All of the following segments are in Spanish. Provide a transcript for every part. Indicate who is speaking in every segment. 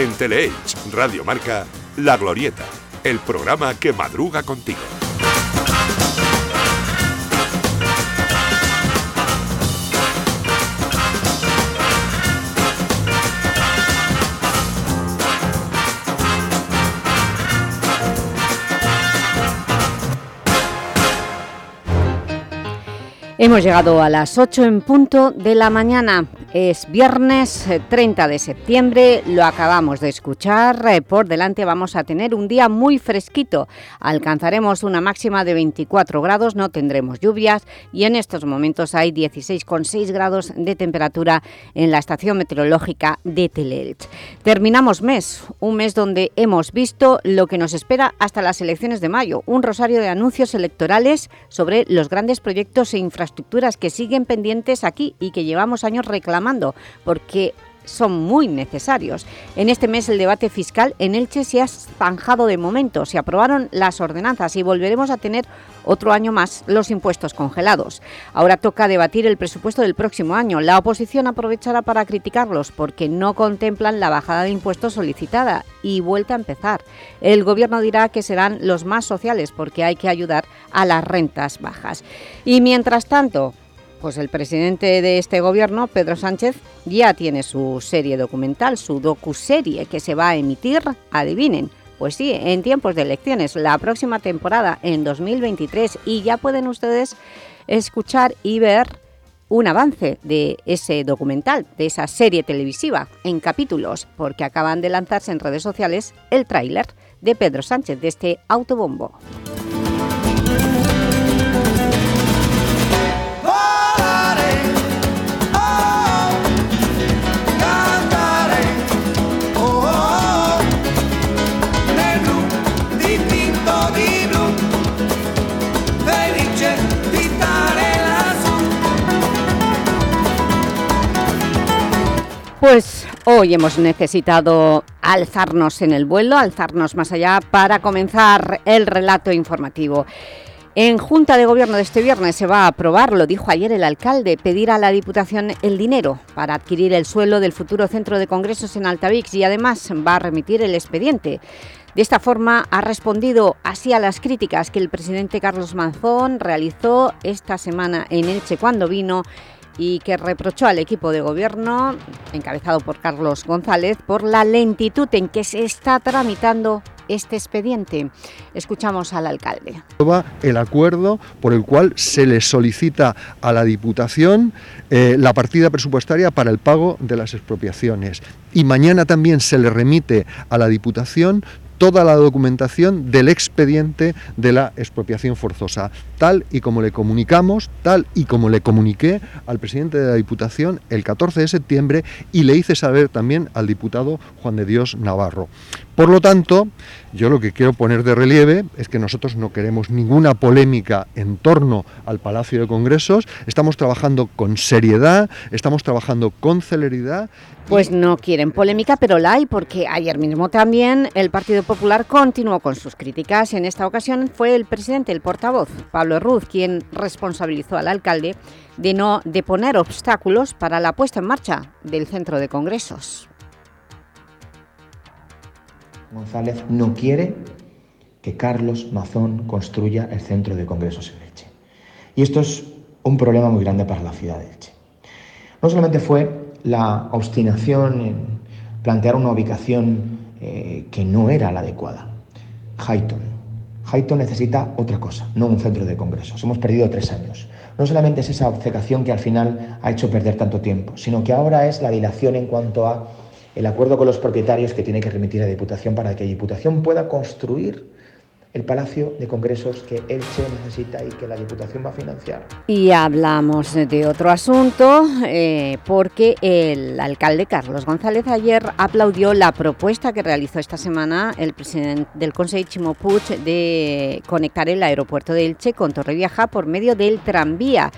Speaker 1: En Teleelch, Radio Marca, La Glorieta, el programa que madruga contigo.
Speaker 2: Hemos llegado a las 8 en punto de la mañana. Es viernes 30 eh, de septiembre, lo acabamos de escuchar. Eh, por delante vamos a tener un día muy fresquito. Alcanzaremos una máxima de 24 grados, no tendremos lluvias y en estos momentos hay 16,6 grados de temperatura en la estación meteorológica de Telelch. Terminamos mes, un mes donde hemos visto lo que nos espera hasta las elecciones de mayo. Un rosario de anuncios electorales sobre los grandes proyectos e infraestructuras que siguen pendientes aquí y que llevamos años reclamando porque son muy necesarios. En este mes el debate fiscal en Elche se ha zanjado de momento, se aprobaron las ordenanzas y volveremos a tener otro año más los impuestos congelados. Ahora toca debatir el presupuesto del próximo año. La oposición aprovechará para criticarlos porque no contemplan la bajada de impuestos solicitada y vuelta a empezar. El Gobierno dirá que serán los más sociales porque hay que ayudar a las rentas bajas. Y mientras tanto, pues el presidente de este gobierno, Pedro Sánchez, ya tiene su serie documental, su docuserie, que se va a emitir, adivinen, pues sí, en tiempos de elecciones, la próxima temporada, en 2023, y ya pueden ustedes escuchar y ver un avance de ese documental, de esa serie televisiva, en capítulos, porque acaban de lanzarse en redes sociales el tráiler de Pedro Sánchez, de este autobombo. Pues hoy hemos necesitado alzarnos en el vuelo, alzarnos más allá para comenzar el relato informativo. En Junta de Gobierno de este viernes se va a aprobar, lo dijo ayer el alcalde, pedir a la Diputación el dinero para adquirir el suelo del futuro centro de congresos en Altavix y además va a remitir el expediente. De esta forma ha respondido así a las críticas que el presidente Carlos Manzón realizó esta semana en Elche cuando vino y que reprochó al equipo de gobierno, encabezado por Carlos González, por la lentitud en que se está tramitando este expediente. Escuchamos al alcalde.
Speaker 3: El acuerdo por el cual se le solicita a la Diputación eh, la partida presupuestaria para el pago de las expropiaciones y mañana también se le remite a la Diputación toda la documentación del expediente de la expropiación forzosa, tal y como le comunicamos, tal y como le comuniqué al presidente de la Diputación el 14 de septiembre y le hice saber también al diputado Juan de Dios Navarro. Por lo tanto, yo lo que quiero poner de relieve es que nosotros no queremos ninguna polémica en torno al Palacio de Congresos, estamos trabajando con seriedad, estamos trabajando con celeridad
Speaker 2: pues no quieren polémica, pero la hay, porque ayer mismo también el Partido Popular continuó con sus críticas. En esta ocasión fue el presidente, el portavoz, Pablo Ruz, quien responsabilizó al alcalde de, no, de poner obstáculos para la puesta en marcha del centro de congresos.
Speaker 4: González no quiere que Carlos Mazón construya el centro de congresos en Elche. Y esto es un problema muy grande para la ciudad de Elche. No solamente fue la obstinación en plantear una ubicación eh, que no era la adecuada. Highton. Highton necesita otra cosa, no un centro de congresos. Hemos perdido tres años. No solamente es esa obcecación que al final ha hecho perder tanto tiempo, sino que ahora es la dilación en cuanto a el acuerdo con los propietarios que tiene que remitir a Diputación para que Diputación pueda construir el Palacio de Congresos que Elche necesita y que la Diputación va a financiar.
Speaker 2: Y hablamos de otro asunto, eh, porque el alcalde Carlos González ayer aplaudió la propuesta que realizó esta semana el presidente del Consejo Chimo de conectar el aeropuerto de Elche con Torrevieja por medio del tranvía.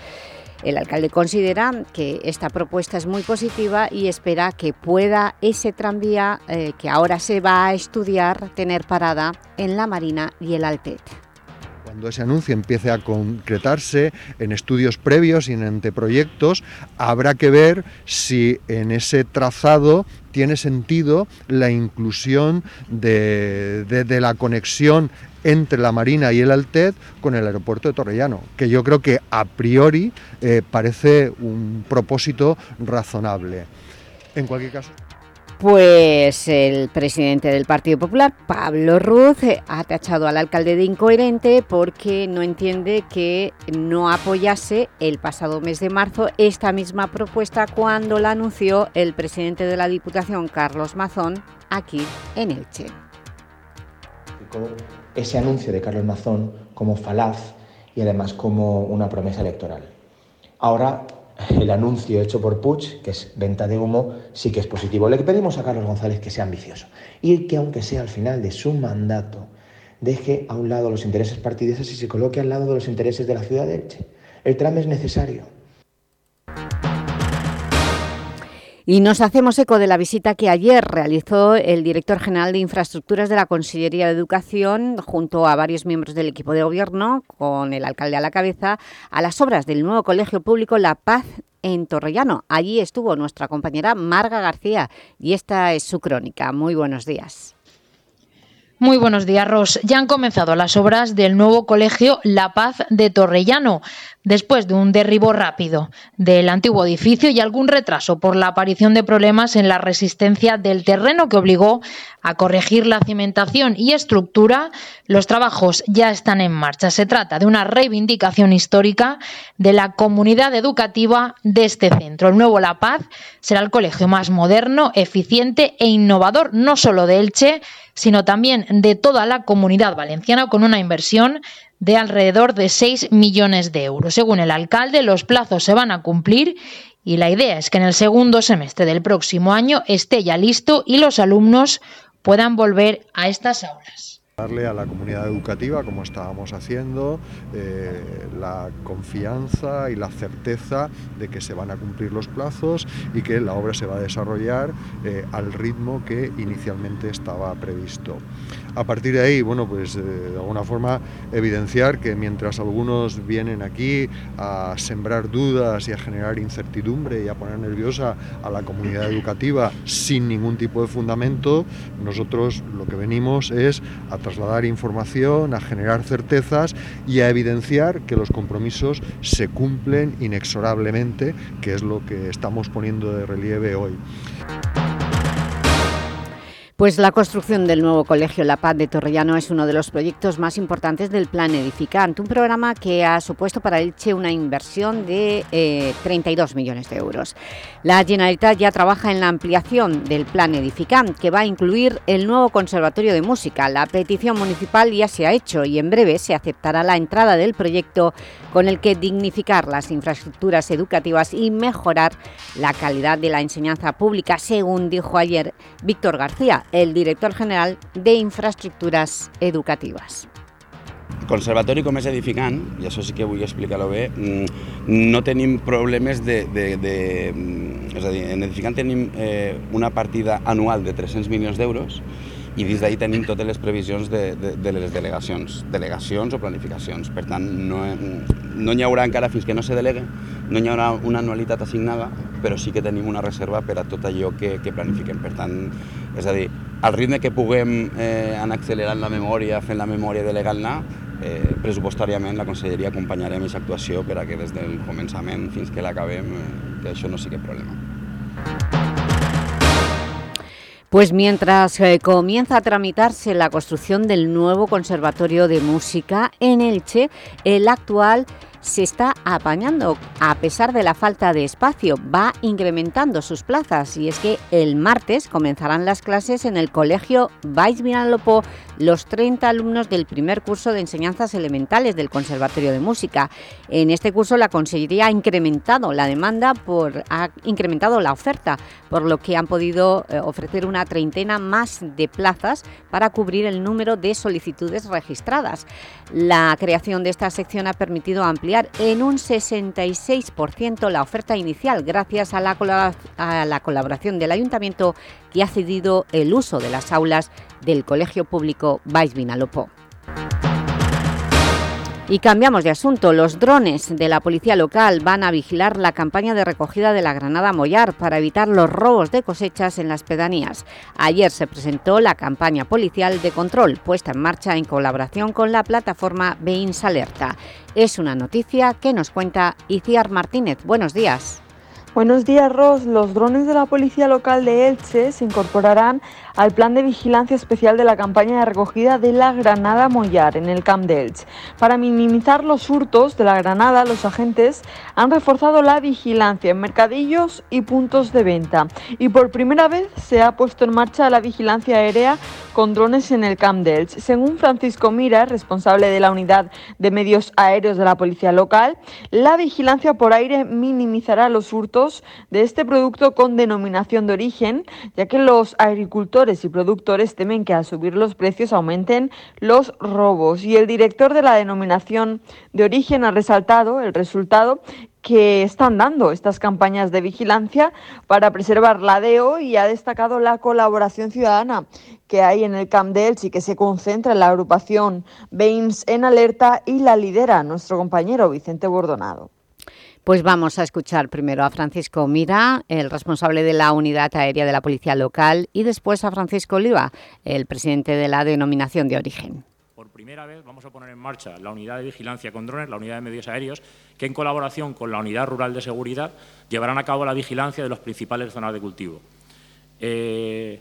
Speaker 2: El alcalde considera que esta propuesta es muy positiva y espera que pueda ese tranvía eh, que ahora se va a estudiar tener parada en la Marina y el Altet.
Speaker 3: Cuando ese anuncio empiece a concretarse en estudios previos y en anteproyectos, habrá que ver si en ese trazado tiene sentido la inclusión de, la conexión entre la Marina y el Altet con el aeropuerto de Torrellano, que yo creo que a priori eh, parece un propósito razonable. En cualquier caso...
Speaker 2: Pues el presidente del Partido Popular, Pablo Ruz, eh, ha tachado al alcalde de incoherente porque no entiende que no apoyase el pasado mes de marzo esta misma propuesta cuando la anunció el presidente de la Diputación, Carlos Mazón, aquí en Elche.
Speaker 5: Ese anuncio de Carlos Mazón como falaz y además como una promesa electoral. Ahora el anuncio hecho por Puig, que es venta de humo, sí que es positivo. Le pedimos a Carlos González que sea ambicioso y que aunque sea al final de su mandato, deje a un lado los intereses partidistas y se coloque al lado de los intereses de la ciudad de Elche. El tramo es necesario.
Speaker 2: Y nos hacemos eco de la visita que ayer realizó el director general de Infraestructuras de la Consellería de Educación junto a varios miembros del equipo de gobierno, con el alcalde a la cabeza, a las obras del nuevo colegio público La Paz en Torrellano. Allí estuvo nuestra compañera Marga García y esta es su crónica. Muy buenos días.
Speaker 6: Muy buenos días, Ros. Ya han comenzado las obras del nuevo colegio La Paz de Torrellano, después de un derribo rápido del antiguo edificio y algún retraso por la aparición de problemas en la resistencia del terreno que obligó a corregir la cimentación y estructura. Los trabajos ya están en marcha. Se trata de una reivindicación histórica de la comunidad educativa de este centro. El nuevo La Paz será el colegio más moderno, eficiente e innovador, no solo de Elche, sino también de toda la comunidad valenciana con una inversión de alrededor de 6 millones de euros. Según el alcalde, los plazos se van a cumplir y la idea es que en el segundo semestre del próximo año esté ya listo y los alumnos puedan volver a estas aulas
Speaker 3: darle a la comunidad educativa, como estábamos haciendo, eh, la confianza y la certeza de que se van a cumplir los plazos y que la obra se va a desarrollar eh, al ritmo que inicialmente estaba previsto. A partir de ahí, bueno, pues eh, de alguna forma evidenciar que mientras algunos vienen aquí a sembrar dudas y a generar incertidumbre y a poner nerviosa a la comunidad educativa sin ningún tipo de fundamento, nosotros lo que venimos es a trasladar información, a generar certezas y a evidenciar que los compromisos se cumplen inexorablemente, que es lo que estamos poniendo de relieve hoy.
Speaker 2: Pues la construcción del nuevo Colegio La Paz de Torrellano es uno de los proyectos más importantes del Plan Edificante, un programa que ha supuesto para Elche una inversión de 32 eh, millones de euros. La Generalitat ya trabaja en la ampliación del Plan Edificante, que va a incluir el nuevo Conservatorio de Música. La petición municipal ya se ha hecho y en breve se aceptará la entrada del proyecto con el que dignificar las infraestructuras educativas y mejorar la calidad de la enseñanza pública, según dijo ayer Víctor García, el director general de Infraestructuras Educatives.
Speaker 7: El conservatori com és edificant, i això sí que vull explicar-ho bé, mm, no tenim problemes de, de, de... Mm, és a dir, en edificant tenim eh, una partida anual de 300 milions d'euros i dins d'ahir tenim totes les previsions de, de, de les delegacions, delegacions o planificacions. Per tant, no, no n'hi haurà encara fins que no se delegue, no hi haurà una anualitat assignada, però sí que tenim una reserva per a tot allò que, que planifiquem. Per tant, és a dir, al ritme que puguem eh, anar accelerant la memòria, fent la memòria delegant-la, eh, pressupostàriament la Conselleria acompanyarem aquesta actuació per a que des del començament fins que l'acabem, eh, que això no sigui problema.
Speaker 2: Pues mientras eh, comienza a tramitarse la construcción del nuevo Conservatorio de Música en Elche, el actual se está apañando a pesar de la falta de espacio, va incrementando sus plazas y es que el martes comenzarán las clases en el Colegio Vais Vinalopó los 30 alumnos del primer curso de enseñanzas elementales del Conservatorio de Música. En este curso la Consellería ha incrementado la demanda, por, ha incrementado la oferta, por lo que han podido eh, ofrecer una treintena más de plazas para cubrir el número de solicitudes registradas. La creación de esta sección ha permitido ampliar en un 66% la oferta inicial gracias a la, colaboración del Ayuntamiento que ha cedido el uso de las aulas del Colegio Público Vais Vinalopó. Y cambiamos de asunto. Los drones de la policía local van a vigilar la campaña de recogida de la granada mollar para evitar los robos de cosechas en las pedanías. Ayer se presentó la campaña policial de control puesta en marcha en colaboración con la plataforma Beins Alerta. Es una noticia que nos cuenta Iciar Martínez. Buenos días.
Speaker 8: Buenos días, Ros. Los drones de la Policía Local de Elche se incorporarán al plan de vigilancia especial de la campaña de recogida de la granada mollar en el Camp de. Para minimizar los hurtos de la granada, los agentes han reforzado la vigilancia en mercadillos y puntos de venta. Y por primera vez se ha puesto en marcha la vigilancia aérea con drones en el Camp de Elche. Según Francisco Mira, responsable de la unidad de medios aéreos de la Policía Local, la vigilancia por aire minimizará los hurtos de este producto con denominación de origen, ya que los agricultores y productores temen que al subir los precios aumenten los robos. Y el director de la denominación de origen ha resaltado el resultado que están dando estas campañas de vigilancia para preservar la DEO y ha destacado la colaboración ciudadana que hay en el Camp de Elche y que se concentra en la agrupación Bains en alerta y la lidera nuestro compañero Vicente Bordonado.
Speaker 2: Pues vamos a escuchar primero a Francisco Mira, el responsable de la unidad aérea de la Policía Local, y después a Francisco Oliva, el presidente de la denominación de origen.
Speaker 9: Por primera vez vamos a poner en marcha la unidad de vigilancia con drones, la unidad de medios aéreos, que en colaboración con la unidad rural de seguridad llevarán a cabo la vigilancia de las principales zonas de cultivo. Eh,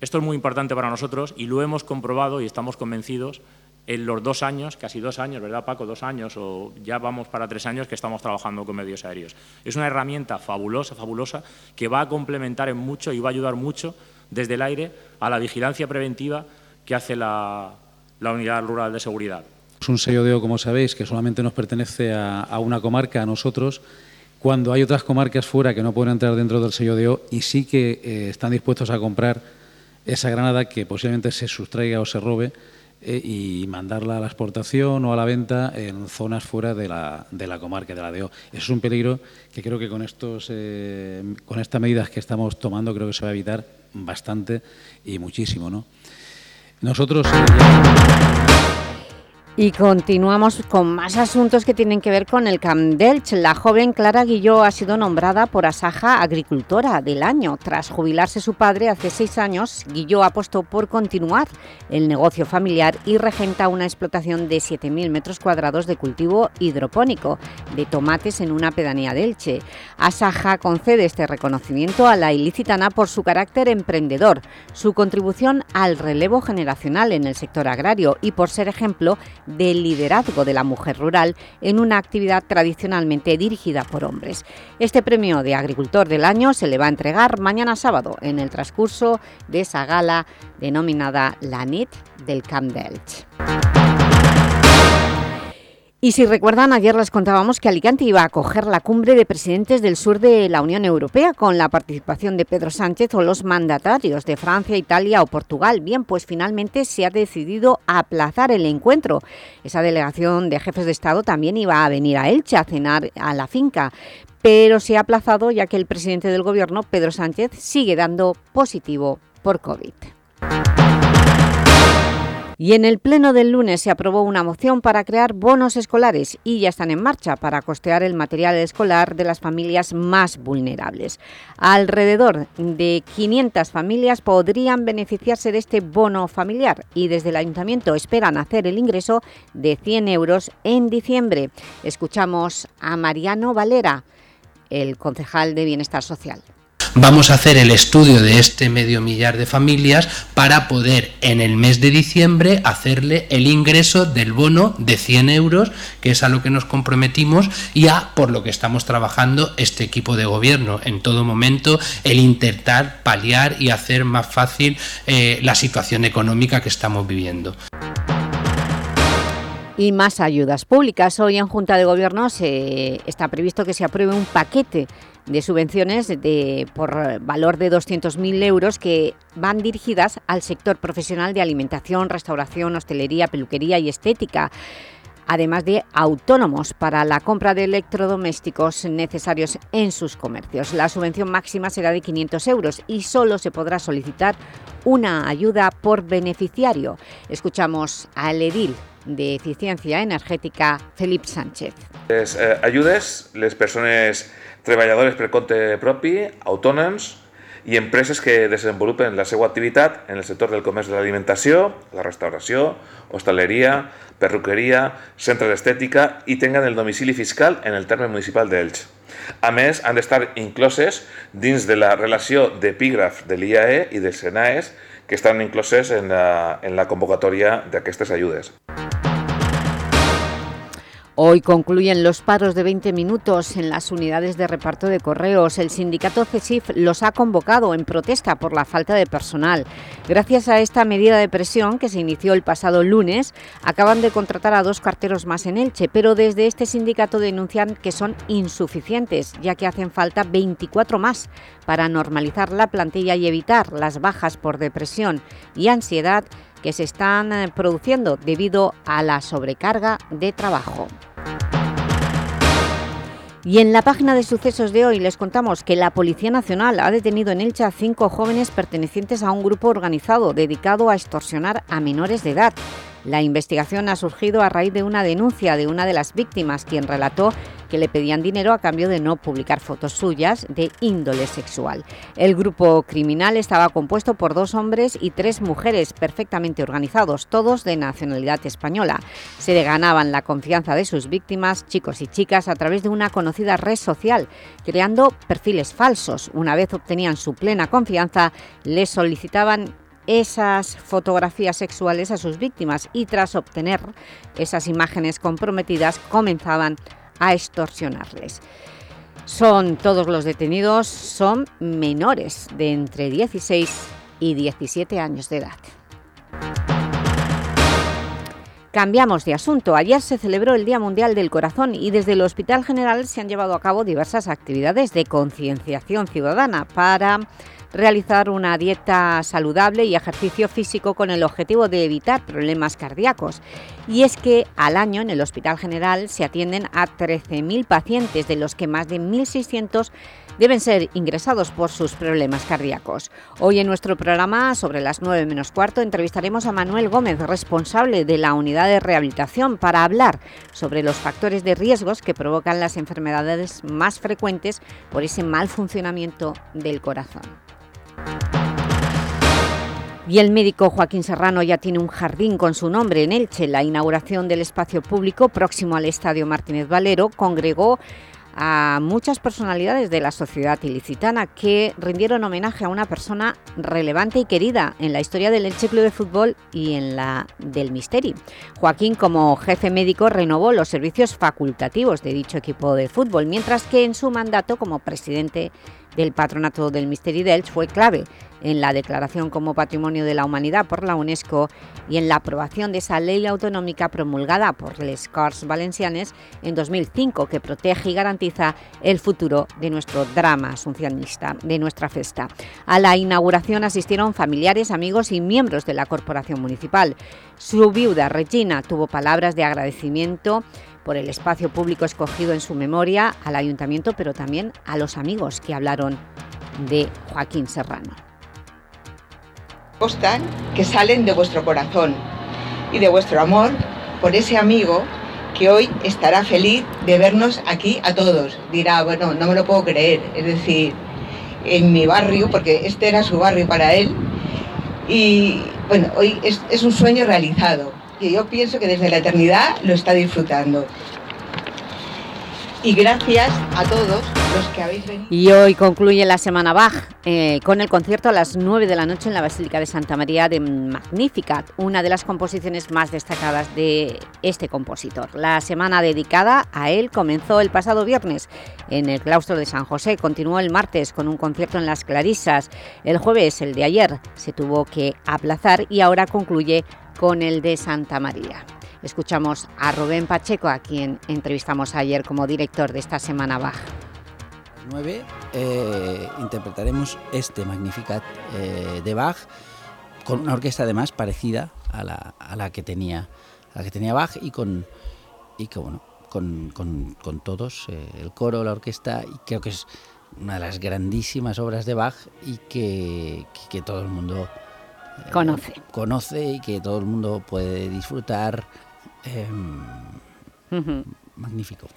Speaker 9: esto es muy importante para nosotros y lo hemos comprobado y estamos convencidos en los dos años, casi dos años, ¿verdad Paco? Dos años o ya vamos para tres años que estamos trabajando con medios aéreos. Es una herramienta fabulosa, fabulosa, que va a complementar en mucho y va a ayudar mucho desde el aire a la vigilancia preventiva que hace la, Unidad Rural de Seguridad.
Speaker 10: Es un sello de O, como sabéis, que solamente nos pertenece a, una comarca, a nosotros, cuando hay otras comarcas fuera que no pueden entrar dentro del sello de O y sí que eh, están dispuestos a comprar esa granada que posiblemente se sustraiga o se robe eh, y mandarla a la exportación o a la venta en zonas fuera de la, de la comarca de la DEO. Eso es un peligro que creo que con, estos, eh, con estas medidas que estamos tomando creo que se va a evitar bastante y muchísimo. ¿no? Nosotros...
Speaker 2: y continuamos con más asuntos que tienen que ver con el Camp Delch. La joven Clara Guilló ha sido nombrada por Asaja Agricultora del Año. Tras jubilarse su padre hace seis años, Guilló apostó por continuar el negocio familiar y regenta una explotación de 7.000 metros cuadrados de cultivo hidropónico de tomates en una pedanía de Elche. Asaja concede este reconocimiento a la ilicitana por su carácter emprendedor, su contribución al relevo generacional en el sector agrario y por ser ejemplo del liderazgo de la mujer rural en una actividad tradicionalmente dirigida por hombres. Este premio de Agricultor del Año se le va a entregar mañana sábado en el transcurso de esa gala denominada La NIT del Camp Delch. Y si recuerdan, ayer les contábamos que Alicante iba a acoger la cumbre de presidentes del sur de la Unión Europea con la participación de Pedro Sánchez o los mandatarios de Francia, Italia o Portugal. Bien, pues finalmente se ha decidido aplazar el encuentro. Esa delegación de jefes de Estado también iba a venir a Elche a cenar a la finca, pero se ha aplazado ya que el presidente del Gobierno, Pedro Sánchez, sigue dando positivo por COVID. Y en el pleno del lunes se aprobó una moción para crear bonos escolares y ya están en marcha para costear el material escolar de las familias más vulnerables. Alrededor de 500 familias podrían beneficiarse de este bono familiar y desde el Ayuntamiento esperan hacer el ingreso de 100 euros en diciembre. Escuchamos a Mariano Valera, el concejal de Bienestar Social.
Speaker 11: Vamos a hacer el estudio de este medio millar de familias para poder en el mes de diciembre hacerle el ingreso del bono de 100 euros, que es a lo que nos comprometimos y a por lo que estamos trabajando este equipo de gobierno. En todo momento el intentar paliar y hacer más fácil eh, la situación económica que estamos viviendo
Speaker 2: y más ayudas públicas. Hoy en Junta de Gobierno se, está previsto que se apruebe un paquete de subvenciones de, por valor de 200.000 euros que van dirigidas al sector profesional de alimentación, restauración, hostelería, peluquería y estética además de autónomos para la compra de electrodomésticos necesarios en sus comercios. La subvención máxima será de 500 euros y solo se podrá solicitar una ayuda por beneficiario. Escuchamos al edil de Eficiencia Energética, Felipe Sánchez.
Speaker 12: Les eh, ayudes les persones treballadores per compte propi, autònoms i empreses que desenvolupen la seva activitat en el sector del comerç de l'alimentació, la restauració, hostaleria, perruqueria, centre d'estètica i tengan el domicili fiscal en el terme municipal d'Elx. A més, han d'estar incloses dins de la relació d'epígraf de l'IAE i dels SENAES que estan incloses en la, en la convocatòria d'aquestes ajudes.
Speaker 2: Hoy concluyen los paros de 20 minutos en las unidades de reparto de correos. El sindicato CESIF los ha convocado en protesta por la falta de personal. Gracias a esta medida de presión que se inició el pasado lunes, acaban de contratar a dos carteros más en Elche, pero desde este sindicato denuncian que son insuficientes, ya que hacen falta 24 más para normalizar la plantilla y evitar las bajas por depresión y ansiedad que se están eh, produciendo debido a la sobrecarga de trabajo. Y en la página de sucesos de hoy les contamos que la Policía Nacional ha detenido en Elche a cinco jóvenes pertenecientes a un grupo organizado dedicado a extorsionar a menores de edad. La investigación ha surgido a raíz de una denuncia de una de las víctimas, quien relató que le pedían dinero a cambio de no publicar fotos suyas de índole sexual. El grupo criminal estaba compuesto por dos hombres y tres mujeres perfectamente organizados, todos de nacionalidad española. Se ganaban la confianza de sus víctimas, chicos y chicas, a través de una conocida red social, creando perfiles falsos. Una vez obtenían su plena confianza, les solicitaban esas fotografías sexuales a sus víctimas y tras obtener esas imágenes comprometidas comenzaban a extorsionarles. Son todos los detenidos, son menores de entre 16 y 17 años de edad. Cambiamos de asunto. Ayer se celebró el Día Mundial del Corazón y desde el Hospital General se han llevado a cabo diversas actividades de concienciación ciudadana para realizar una dieta saludable y ejercicio físico con el objetivo de evitar problemas cardíacos. Y es que al año en el Hospital General se atienden a 13.000 pacientes, de los que más de 1.600 deben ser ingresados por sus problemas cardíacos. Hoy en nuestro programa, sobre las 9 menos cuarto, entrevistaremos a Manuel Gómez, responsable de la unidad de rehabilitación, para hablar sobre los factores de riesgos que provocan las enfermedades más frecuentes por ese mal funcionamiento del corazón. Y el médico Joaquín Serrano ya tiene un jardín con su nombre en Elche. La inauguración del espacio público próximo al Estadio Martínez Valero congregó a muchas personalidades de la sociedad ilicitana que rindieron homenaje a una persona relevante y querida en la historia del Elche Club de Fútbol y en la del Misteri. Joaquín, como jefe médico, renovó los servicios facultativos de dicho equipo de fútbol, mientras que en su mandato como presidente del Patronato del Misteri d'Elx fue clave en la declaración como Patrimonio de la Humanidad por la UNESCO y en la aprobación de esa ley autonómica promulgada por les Corts Valencianes en 2005 que protege y garantiza el futuro de nuestro drama asuncionista, de nuestra festa. A la inauguración asistieron familiares, amigos y miembros de la Corporación Municipal. Su viuda, Regina, tuvo palabras de agradecimiento por el espacio público escogido en su memoria al Ayuntamiento, pero también a los amigos que hablaron de Joaquín Serrano.
Speaker 13: Constan que salen de vuestro corazón y de vuestro amor por ese amigo que hoy estará feliz de vernos aquí a todos. Dirá, bueno, no me lo puedo creer, es decir, en mi barrio, porque este era su barrio para él, y bueno, hoy es un sueño realizado yo pienso que desde la eternidad lo está disfrutando. Y gracias a todos los que habéis venido.
Speaker 2: Y hoy concluye la Semana Bach eh, con el concierto a las 9 de la noche en la Basílica de Santa María de Magnificat, una de las composiciones más destacadas de este compositor. La semana dedicada a él comenzó el pasado viernes en el claustro de San José, continuó el martes con un concierto en Las Clarisas, el jueves, el de ayer, se tuvo que aplazar y ahora concluye con el de Santa María. Escuchamos a Rubén Pacheco, a quien entrevistamos ayer como director de esta Semana Bach.
Speaker 14: 9 eh, interpretaremos este Magnificat eh, de Bach con una orquesta además parecida a la, a la, que tenía la que tenía Bach y con y que bueno con, con, con todos eh, el coro la orquesta y creo que es una de las grandísimas obras de Bach y que, que todo el mundo
Speaker 2: conoce
Speaker 14: conoce y que todo el mundo puede disfrutar
Speaker 7: em, magnífico.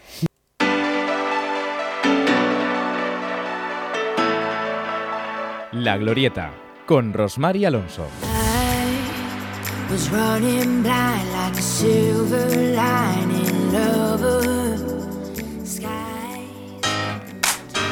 Speaker 15: La Glorieta, con Rosmar y Alonso.
Speaker 16: was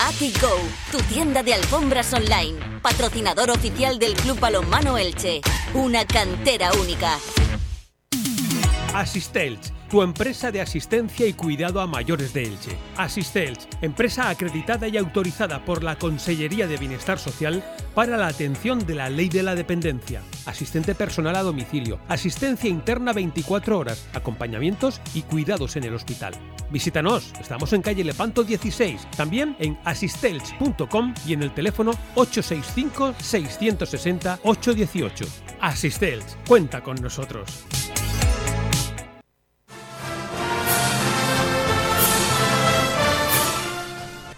Speaker 17: AtiGo, tu tienda de alfombras online, patrocinador oficial del Club Balonmano Elche, una cantera única.
Speaker 18: Asistelch, tu empresa de asistencia y cuidado a mayores de Elche. Asistelch, empresa acreditada y autorizada por la Consellería de Bienestar Social para la atención de la ley de la dependencia. Asistente personal a domicilio, asistencia interna 24 horas, acompañamientos y cuidados en el hospital. Visítanos, estamos en calle Lepanto 16, también en asistelch.com y en el teléfono 865 660 818. Asistelch, cuenta con nosotros.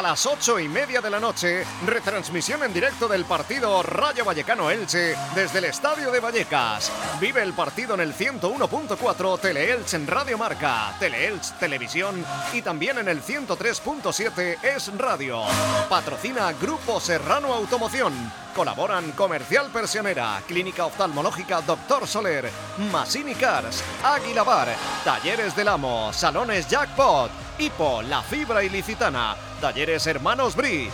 Speaker 19: A las ocho y media de la noche, retransmisión en directo del partido Rayo Vallecano Elche desde el Estadio de Vallecas. Vive el partido en el 101.4 Teleelch en Radio Marca, Teleelch Televisión y también en el 103.7 Es Radio. Patrocina Grupo Serrano Automoción. Colaboran Comercial Persionera, Clínica Oftalmológica Doctor Soler, Masini Cars, Águila Bar, Talleres del Amo, Salones Jackpot, Hipo, La Fibra Ilicitana, Talleres Hermanos Bri,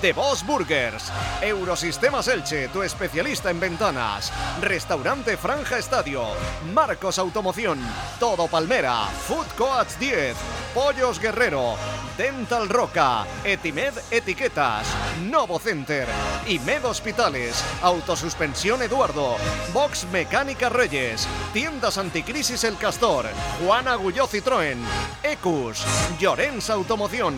Speaker 19: The Boss Burgers, Eurosistemas Elche, tu especialista en ventanas, Restaurante Franja Estadio, Marcos Automoción, Todo Palmera, Food Coats 10, Pollos Guerrero, Dental Roca, Etimed Etiquetas, Novo Center, Imed Hospitales, Autosuspensión Eduardo, Box Mecánica Reyes, Tiendas Anticrisis El Castor, Juan Agulló Citroën, Ecus, Llorens Automoción,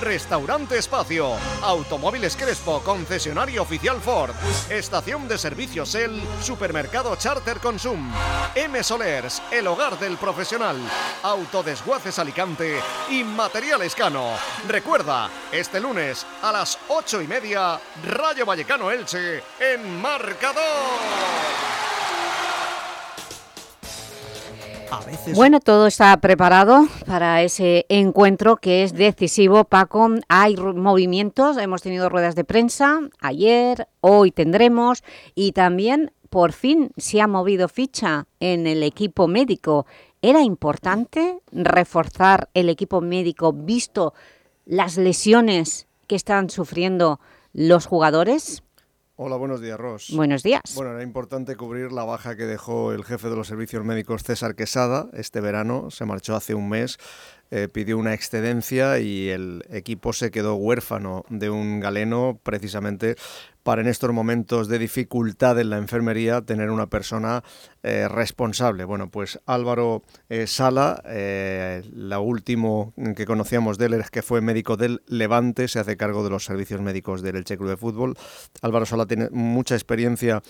Speaker 19: Restaurante Espacio, Automóviles Crespo, concesionario oficial Ford, Estación de Servicios El, Supermercado Charter Consum, M Solers, el hogar del profesional, Autodesguaces Alicante y Material Escano. Recuerda, este lunes a las ocho y media, Rayo Vallecano Elche en marcador.
Speaker 2: Bueno, todo está preparado para ese encuentro que es decisivo, Paco. Hay movimientos, hemos tenido ruedas de prensa ayer, hoy tendremos y también por fin se ha movido ficha en el equipo médico. ¿Era importante reforzar el equipo médico visto las lesiones que están sufriendo los jugadores?
Speaker 20: Hola, buenos días, Ros.
Speaker 2: Buenos días.
Speaker 20: Bueno, era importante cubrir la baja que dejó el jefe de los servicios médicos, César Quesada, este verano. Se marchó hace un mes, eh, pidió una excedencia y el equipo se quedó huérfano de un galeno precisamente para en estos momentos de dificultad en la enfermería tener una persona eh, responsable. Bueno, pues Álvaro eh, Sala, eh, la último que conocíamos de él es que fue médico del Levante, se hace cargo de los servicios médicos del Elche Club de Fútbol. Álvaro Sala tiene mucha experiencia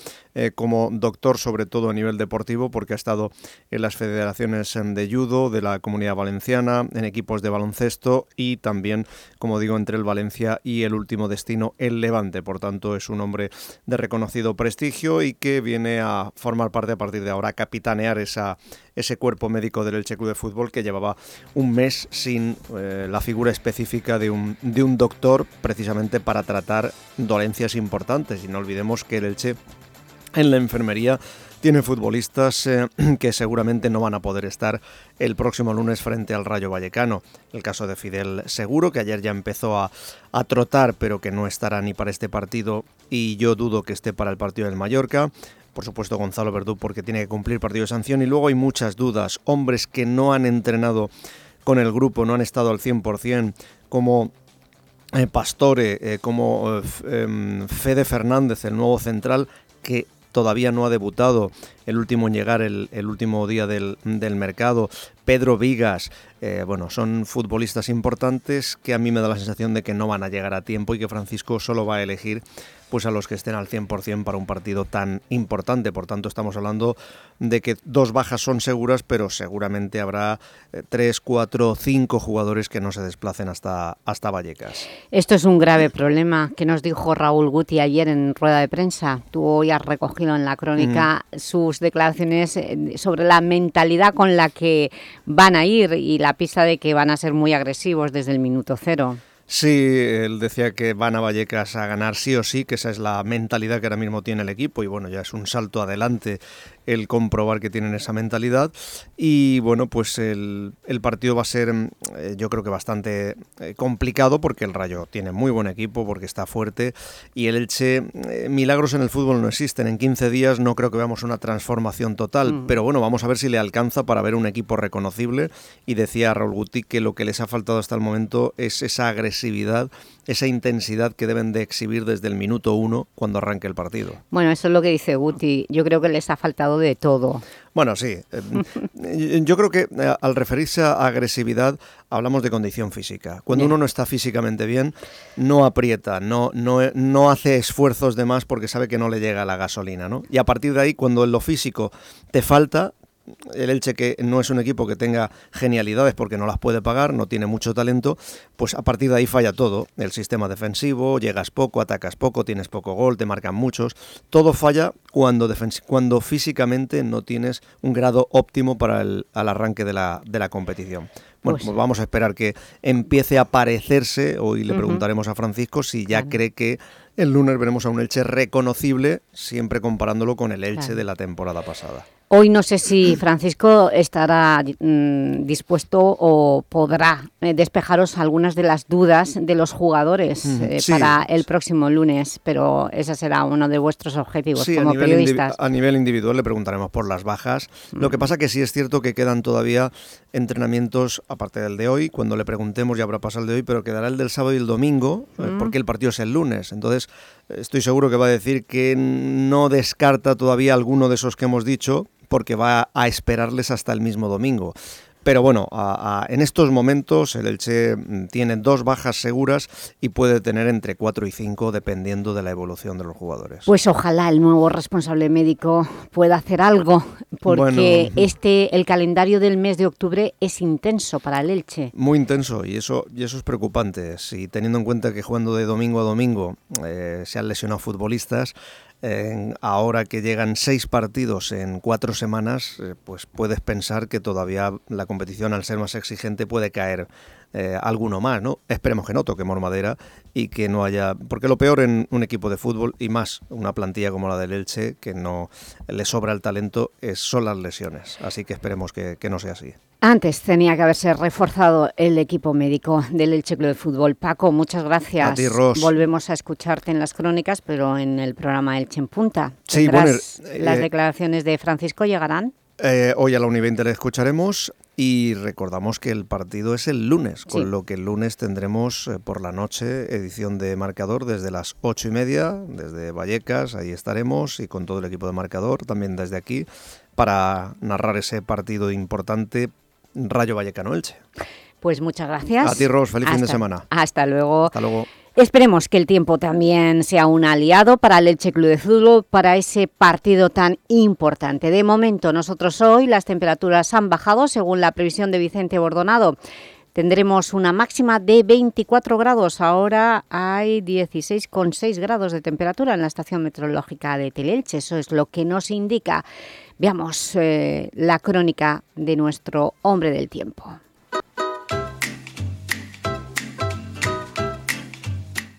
Speaker 20: como doctor, sobre todo a nivel deportivo, porque ha estado en las federaciones de judo de la Comunidad Valenciana, en equipos de baloncesto y también, como digo, entre el Valencia y el último destino, el Levante. Por tanto, es un hombre de reconocido prestigio y que viene a formar parte a partir de ahora, a capitanear esa, ese cuerpo médico del Elche Club de Fútbol que llevaba un mes sin eh, la figura específica de un, de un doctor precisamente para tratar dolencias importantes. Y no olvidemos que el Elche en la enfermería tiene futbolistas eh, que seguramente no van a poder estar el próximo lunes frente al Rayo Vallecano. El caso de Fidel Seguro, que ayer ya empezó a, trotar, pero que no estará ni para este partido y yo dudo que esté para el partido del Mallorca. Por supuesto Gonzalo Verdú porque tiene que cumplir partido de sanción y luego hay muchas dudas. Hombres que no han entrenado con el grupo, no han estado al 100%, como eh, Pastore, eh, como em, Fede Fernández, el nuevo central, que todavía no ha debutado, el último en llegar, el, el último día del, del mercado, Pedro Vigas, eh, bueno, son futbolistas importantes que a mí me da la sensación de que no van a llegar a tiempo y que Francisco solo va a elegir pues a los que estén al 100% para un partido tan importante. Por tanto, estamos hablando de que dos bajas son seguras, pero seguramente habrá eh, tres, cuatro, cinco jugadores que no se desplacen hasta, hasta Vallecas.
Speaker 2: Esto es un grave problema que nos dijo Raúl Guti ayer en rueda de prensa. Tú hoy has recogido en la crónica sus declaraciones eh, sobre la mentalidad con la que van a ir y la pista de que van a ser muy agresivos desde el minuto cero.
Speaker 20: Sí, él decía que van a Vallecas a ganar sí o sí, que esa es la mentalidad que ahora mismo tiene el equipo y bueno, ya es un salto adelante el comprobar que tienen esa mentalidad. Y bueno, pues el, el partido va a ser eh, yo creo que bastante eh, complicado porque el Rayo tiene muy buen equipo, porque está fuerte y el Elche, eh, milagros en el fútbol no existen, en 15 días no creo que veamos una transformación total,
Speaker 2: Mm.
Speaker 20: pero bueno, vamos a ver si le alcanza para ver un equipo reconocible. Y decía Raúl Guti que lo que les ha faltado hasta el momento es esa agresividad, esa intensidad que deben de exhibir desde el minuto uno cuando arranque el partido.
Speaker 2: Bueno, eso es lo que dice Guti. Yo creo que les ha faltado de todo.
Speaker 20: Bueno, sí. eh, Yo creo que eh, al referirse a agresividad hablamos de condición física. Cuando
Speaker 2: Bien.
Speaker 20: uno no está físicamente bien, no aprieta, no, no, no hace esfuerzos de más porque sabe que no le llega la gasolina, ¿no? Y a partir de ahí, cuando en lo físico te falta, el Elche que no es un equipo que tenga genialidades porque no las puede pagar, no tiene mucho talento, pues a partir de ahí falla todo. El sistema defensivo, llegas poco, atacas poco, tienes poco gol, te marcan muchos. Todo falla cuando, cuando físicamente no tienes un grado óptimo para el al arranque de la, de la competición. Bueno,
Speaker 2: Pues-
Speaker 20: pues vamos a esperar que empiece a parecerse. Hoy le preguntaremos a Francisco si ya cree que el lunes veremos a un Elche reconocible, siempre comparándolo con el Elche
Speaker 2: Claro.
Speaker 20: de la temporada pasada.
Speaker 2: Hoy no sé si Francisco estará mm, dispuesto o podrá eh, despejaros algunas de las dudas de los jugadores
Speaker 20: Mm,
Speaker 2: eh,
Speaker 20: sí.
Speaker 2: para el próximo lunes, pero ese será uno de vuestros objetivos
Speaker 20: Sí, a
Speaker 2: como
Speaker 20: nivel, indivi-
Speaker 2: periodistas.
Speaker 20: a nivel individual le preguntaremos por las bajas. Lo que pasa que sí es cierto que quedan todavía entrenamientos, aparte del de hoy, cuando le preguntemos ya habrá pasado el de hoy, pero quedará el del sábado y el domingo, eh,
Speaker 2: Mm.
Speaker 20: porque el partido es el lunes. Entonces, estoy seguro que va a decir que no descarta todavía alguno de esos que hemos dicho, porque va a esperarles hasta el mismo domingo. Pero bueno, a- a- en estos momentos el Elche mm, tiene dos bajas seguras y puede tener entre 4 y 5 dependiendo de la evolución de los jugadores.
Speaker 2: Pues ojalá el nuevo responsable médico pueda hacer algo, porque
Speaker 20: Bueno.
Speaker 2: este el calendario del mes de octubre es intenso para el Elche.
Speaker 20: Muy intenso y eso, y eso es preocupante. Si teniendo en cuenta que jugando de domingo a domingo eh, se han lesionado futbolistas, en- ahora que llegan seis partidos en cuatro semanas, eh, pues puedes pensar que todavía la competición, al ser más exigente, puede caer eh, alguno más, ¿no? Esperemos que no toquemos madera y que no haya... Porque lo peor en un equipo de fútbol, y más una plantilla como la del Elche, que no le sobra el talento, es, son las lesiones. Así que esperemos que- que no sea así.
Speaker 2: Antes tenía que haberse reforzado el equipo médico del Elche Club de Fútbol. Paco, muchas gracias.
Speaker 20: A ti, Ros.
Speaker 2: Volvemos a escucharte en las crónicas, pero en el programa Elche en Punta.
Speaker 20: Sí, bueno,
Speaker 2: ¿Las
Speaker 20: eh,
Speaker 2: declaraciones de Francisco llegarán?
Speaker 20: Eh, hoy a la 1 y 20 le escucharemos y recordamos que el partido es el lunes, con
Speaker 2: Sí.
Speaker 20: lo que el lunes tendremos eh, por la noche edición de Marcador desde las 8 y media, desde Vallecas, ahí estaremos y con todo el equipo de Marcador, también desde aquí, para narrar ese partido importante Rayo Vallecano-Elche.
Speaker 2: Pues muchas gracias.
Speaker 20: A ti, Ros, feliz fin de semana.
Speaker 2: Hasta luego.
Speaker 20: Hasta luego.
Speaker 2: Esperemos que el tiempo también sea un aliado para el Elche Club de para ese partido tan importante. De momento, nosotros hoy las temperaturas han bajado, según la previsión de Vicente Bordonado. Tendremos una máxima de 24 grados. Ahora hay 16,6 grados de temperatura en la estación meteorológica de Telelche. Eso es lo que nos indica. Veamos eh, la crónica de nuestro hombre del tiempo.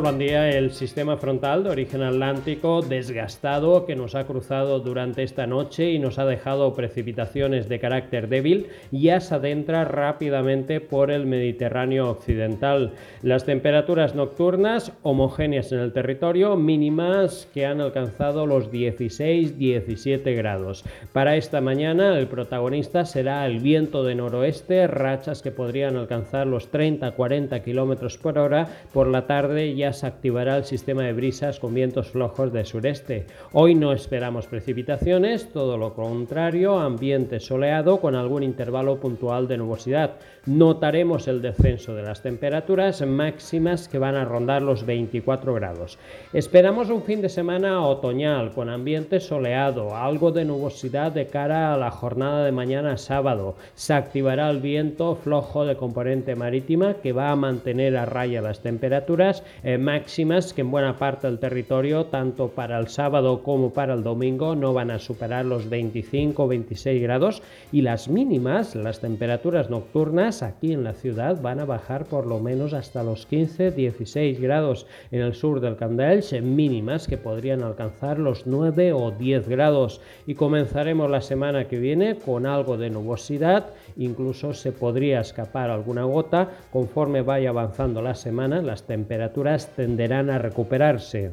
Speaker 21: Buen día. El sistema frontal de origen atlántico desgastado que nos ha cruzado durante esta noche y nos ha dejado precipitaciones de carácter débil ya se adentra rápidamente por el Mediterráneo occidental. Las temperaturas nocturnas homogéneas en el territorio, mínimas que han alcanzado los 16-17 grados. Para esta mañana el protagonista será el viento de noroeste, rachas que podrían alcanzar los 30-40 kilómetros por hora. Por la tarde ya se activará el sistema de brisas con vientos flojos de sureste. Hoy no esperamos precipitaciones, todo lo contrario, ambiente soleado con algún intervalo puntual de nubosidad. Notaremos el descenso de las temperaturas máximas que van a rondar los 24 grados. Esperamos un fin de semana otoñal con ambiente soleado, algo de nubosidad de cara a la jornada de mañana sábado. Se activará el viento flojo de componente marítima que va a mantener a raya las temperaturas eh, máximas que en buena parte del territorio, tanto para el sábado como para el domingo, no van a superar los 25 o 26 grados y las mínimas, las temperaturas nocturnas aquí en la ciudad van a bajar por lo menos hasta los 15-16 grados en el sur del Camp d'Elx, mínimas que podrían alcanzar los 9 o 10 grados y comenzaremos la semana que viene con algo de nubosidad, incluso se podría escapar alguna gota, conforme vaya avanzando la semana las temperaturas tenderán a recuperarse.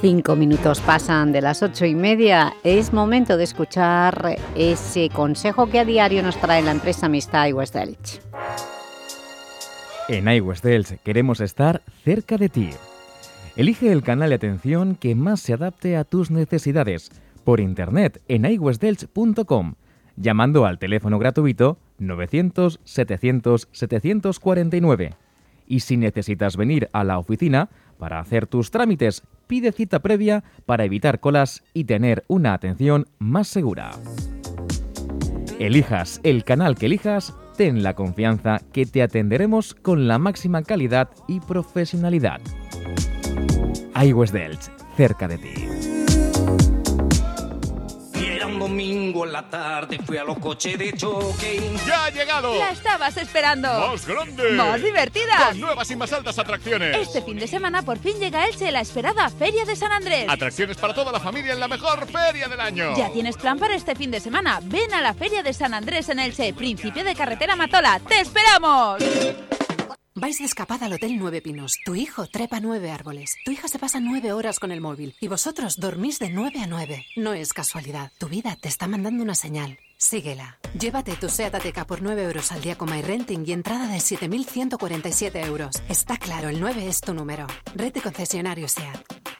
Speaker 2: Cinco minutos pasan de las ocho y media. Es momento de escuchar ese consejo que a diario nos trae la empresa mixta iWest Elche.
Speaker 15: En iWest Elche queremos estar cerca de ti. Elige el canal de atención que más se adapte a tus necesidades por internet en iwestdelch.com, llamando al teléfono gratuito 900 700 749. Y si necesitas venir a la oficina para hacer tus trámites, pide cita previa para evitar colas y tener una atención más segura. Elijas el canal que elijas, ten la confianza que te atenderemos con la máxima calidad y profesionalidad. iWest Delch, cerca de ti.
Speaker 22: La tarde, fui a los coches de choque.
Speaker 23: ¡Ya ha llegado!
Speaker 24: La estabas esperando.
Speaker 23: ¡Más grande!
Speaker 24: ¡Más divertida!
Speaker 23: Con nuevas y más altas atracciones.
Speaker 24: Este fin de semana por fin llega a Elche la esperada Feria de San Andrés.
Speaker 23: Atracciones para toda la familia en la mejor feria del año.
Speaker 24: Ya tienes plan para este fin de semana. Ven a la Feria de San Andrés en Elche, principio de carretera Matola. ¡Te esperamos!
Speaker 25: Vais de escapada al Hotel Nueve Pinos. Tu hijo trepa nueve árboles. Tu hija se pasa nueve horas con el móvil. Y vosotros dormís de nueve a nueve. No es casualidad. Tu vida te está mandando una señal. Síguela. Llévate tu SEAT Ateca por 9 euros al día con MyRenting y entrada de 7.147 euros. Está claro, el 9 es tu número. Red de concesionario SEAT.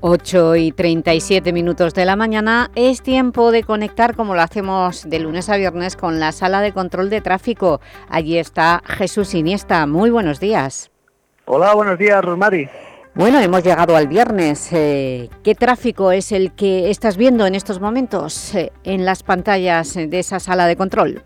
Speaker 2: 8 y 37 minutos de la mañana es tiempo de conectar como lo hacemos de lunes a viernes con la sala de control de tráfico. Allí está Jesús Iniesta. Muy buenos días.
Speaker 26: Hola, buenos días, Rosmari.
Speaker 2: Bueno, hemos llegado al viernes. Eh, ¿Qué tráfico es el que estás viendo en estos momentos eh, en las pantallas de esa sala de control?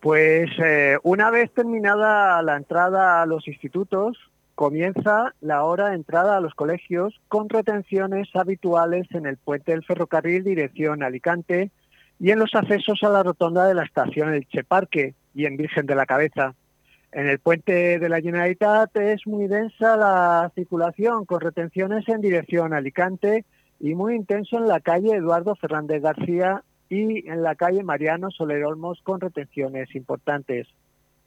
Speaker 26: Pues eh, una vez terminada la entrada a los institutos, comienza la hora de entrada a los colegios con retenciones habituales en el puente del ferrocarril dirección Alicante y en los accesos a la rotonda de la estación El Cheparque y en Virgen de la Cabeza. En el puente de la Generalitat es muy densa la circulación con retenciones en dirección Alicante y muy intenso en la calle Eduardo Fernández García y en la calle Mariano Soler Olmos con retenciones importantes.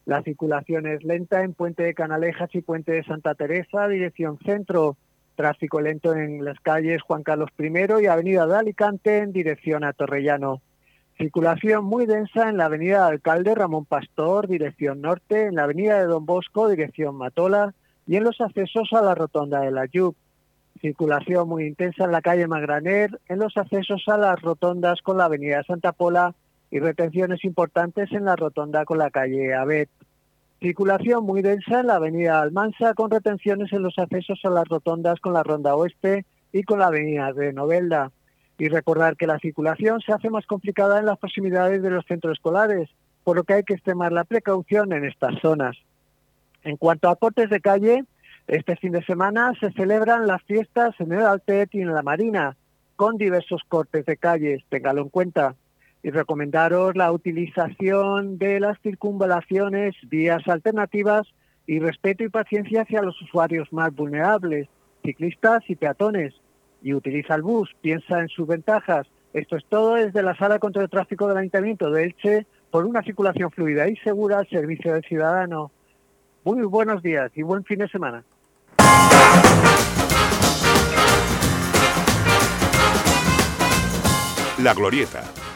Speaker 26: La circulación es lenta en Puente de Canalejas y Puente de Santa Teresa, dirección centro. Tráfico lento en las calles Juan Carlos I y Avenida de Alicante en dirección a Torrellano. Circulación muy densa en la Avenida Alcalde Ramón Pastor, dirección norte, en la Avenida de Don Bosco, dirección Matola, y en los accesos a la Rotonda de la Yup. Circulación muy intensa en la calle Magraner, en los accesos a las rotondas con la Avenida Santa Pola y retenciones importantes en la rotonda con la calle Abet. Circulación muy densa en la Avenida Almansa con retenciones en los accesos a las rotondas con la Ronda Oeste y con la Avenida de Novelda y recordar que la circulación se hace más complicada en las proximidades de los centros escolares, por lo que hay que extremar la precaución en estas zonas. En cuanto a cortes de calle, este fin de semana se celebran las fiestas en el Altet y en la Marina, con diversos cortes de calles, téngalo en cuenta. Y recomendaros la utilización de las circunvalaciones, vías alternativas y respeto y paciencia hacia los usuarios más vulnerables, ciclistas y peatones y utiliza el bus, piensa en sus ventajas. Esto es todo desde la Sala contra el Tráfico del Ayuntamiento de Elche por una circulación fluida y segura al servicio del ciudadano. Muy buenos días y buen fin de semana.
Speaker 1: La Glorieta,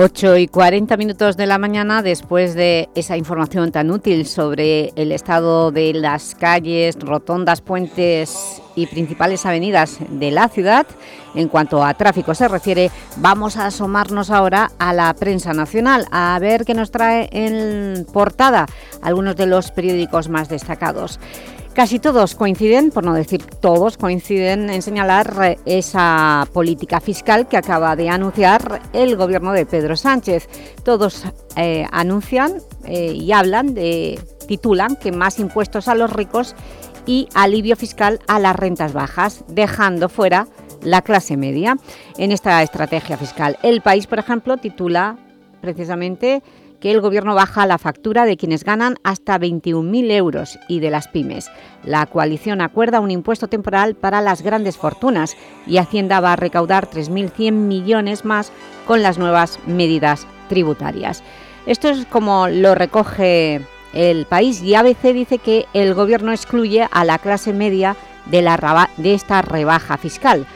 Speaker 2: 8 y 40 minutos de la mañana después de esa información tan útil sobre el estado de las calles, rotondas, puentes y principales avenidas de la ciudad. En cuanto a tráfico se refiere, vamos a asomarnos ahora a la prensa nacional, a ver qué nos trae en portada algunos de los periódicos más destacados. Casi todos coinciden, por no decir todos, coinciden en señalar eh, esa política fiscal que acaba de anunciar el gobierno de Pedro Sánchez. Todos eh, anuncian eh, y hablan, de, titulan que más impuestos a los ricos y alivio fiscal a las rentas bajas, dejando fuera la clase media en esta estrategia fiscal. El País, por ejemplo, titula precisamente que el Gobierno baja la factura de quienes ganan hasta 21.000 euros y de las pymes. La coalición acuerda un impuesto temporal para las grandes fortunas y Hacienda va a recaudar 3.100 millones más con las nuevas medidas tributarias. Esto es como lo recoge el país y ABC dice que el Gobierno excluye a la clase media de, de esta rebaja fiscal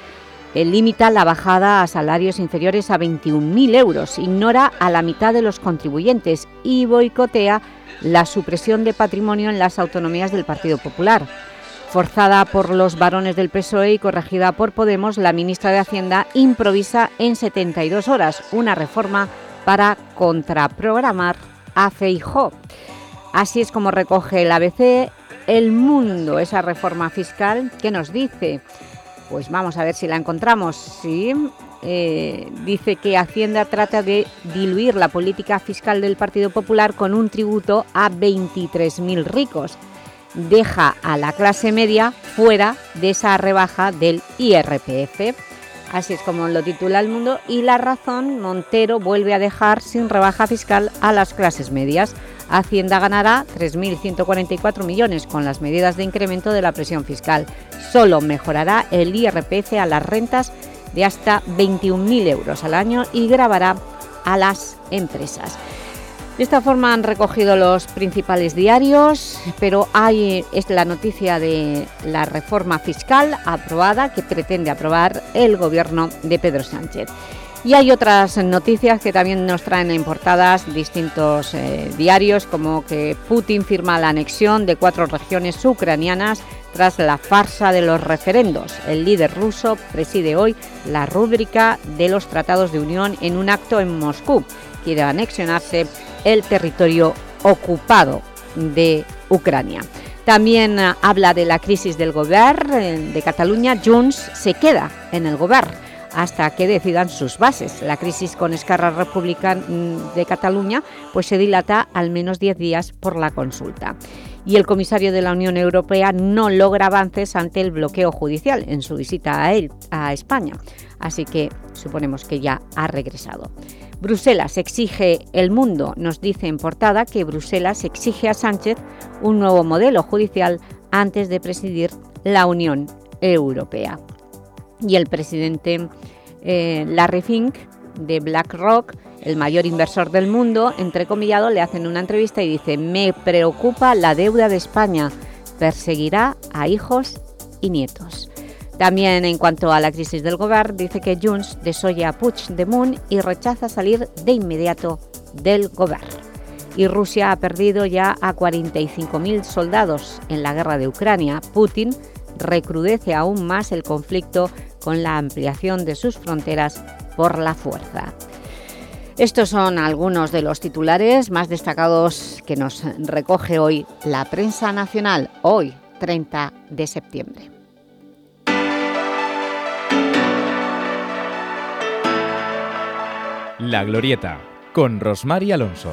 Speaker 2: limita la bajada a salarios inferiores a 21.000 euros, ignora a la mitad de los contribuyentes y boicotea la supresión de patrimonio en las autonomías del Partido Popular. Forzada por los varones del PSOE y corregida por Podemos, la ministra de Hacienda improvisa en 72 horas una reforma para contraprogramar a Feijó. Así es como recoge el ABC El Mundo, esa reforma fiscal que nos dice pues vamos a ver si la encontramos. Sí, eh, dice que Hacienda trata de diluir la política fiscal del Partido Popular con un tributo a 23.000 ricos. Deja a la clase media fuera de esa rebaja del IRPF. Así es como lo titula El Mundo. Y La Razón, Montero vuelve a dejar sin rebaja fiscal a las clases medias. Hacienda ganará 3.144 millones con las medidas de incremento de la presión fiscal. Solo mejorará el IRPF a las rentas de hasta 21.000 euros al año y grabará a las empresas. De esta forma han recogido los principales diarios, pero hay es la noticia de la reforma fiscal aprobada que pretende aprobar el Gobierno de Pedro Sánchez. Y hay otras noticias que también nos traen importadas distintos eh, diarios, como que Putin firma la anexión de cuatro regiones ucranianas tras la farsa de los referendos. El líder ruso preside hoy la rúbrica de los tratados de unión en un acto en Moscú. Quiere anexionarse el territorio ocupado de Ucrania. También eh, habla de la crisis del gobierno eh, de Cataluña. Junts se queda en el gobierno hasta que decidan sus bases. La crisis con Escarra Republicana mm, de Cataluña pues, se dilata al menos 10 días por la consulta. Y el comisario de la Unión Europea no logra avances ante el bloqueo judicial en su visita a España. Así que suponemos que ya ha regresado. Bruselas exige el mundo, nos dice en portada que Bruselas exige a Sánchez un nuevo modelo judicial antes de presidir la Unión Europea y el presidente eh, Larry Fink de BlackRock, el mayor inversor del mundo, entrecomillado, le hacen una entrevista y dice «Me preocupa la deuda de España, perseguirá a hijos y nietos». También en cuanto a la crisis del gobierno, dice que Junts desoye a Puigdemont y rechaza salir de inmediato del gobierno. Y Rusia ha perdido ya a 45.000 soldados en la guerra de Ucrania. Putin recrudece aún más el conflicto con la ampliación de sus fronteras por la fuerza. Estos son algunos de los titulares más destacados que nos recoge hoy la prensa nacional, hoy 30 de septiembre.
Speaker 15: La Glorieta, con Rosmar Alonso.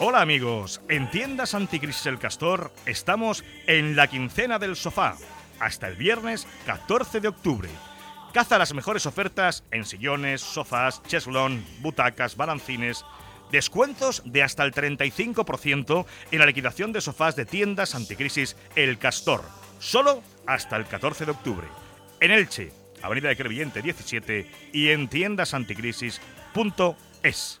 Speaker 27: Hola amigos, en Tiendas Anticrisis El Castor estamos en la quincena del sofá
Speaker 28: hasta el viernes 14 de octubre. Caza las mejores ofertas en sillones, sofás, cheslón, butacas, balancines. Descuentos de hasta el 35% en la liquidación de sofás de tiendas anticrisis El Castor. Solo hasta el 14 de octubre. En Elche, Avenida de Crevillente 17 y en tiendasanticrisis.es.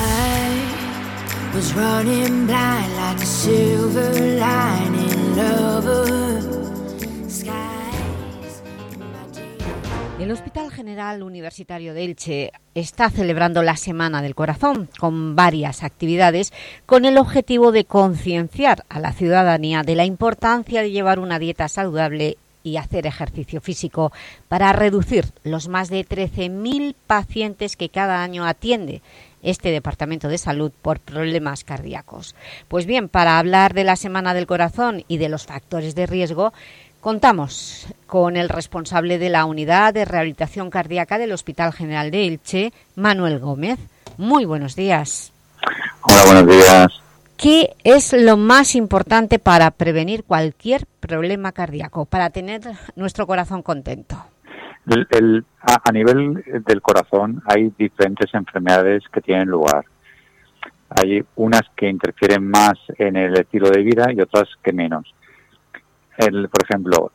Speaker 2: El Hospital General Universitario de Elche está celebrando la Semana del Corazón con varias actividades con el objetivo de concienciar a la ciudadanía de la importancia de llevar una dieta saludable y hacer ejercicio físico para reducir los más de 13.000 pacientes que cada año atiende este Departamento de Salud por problemas cardíacos. Pues bien, para hablar de la Semana del Corazón y de los factores de riesgo, contamos con el responsable de la Unidad de Rehabilitación Cardíaca del Hospital General de Elche, Manuel Gómez. Muy buenos días.
Speaker 29: Hola, buenos días.
Speaker 2: ¿Qué es lo más importante para prevenir cualquier problema cardíaco, para tener nuestro corazón contento?
Speaker 29: El, a, nivel del corazón hay diferentes enfermedades que tienen lugar. Hay unas que interfieren más en el estilo de vida y otras que menos. El, por ejemplo,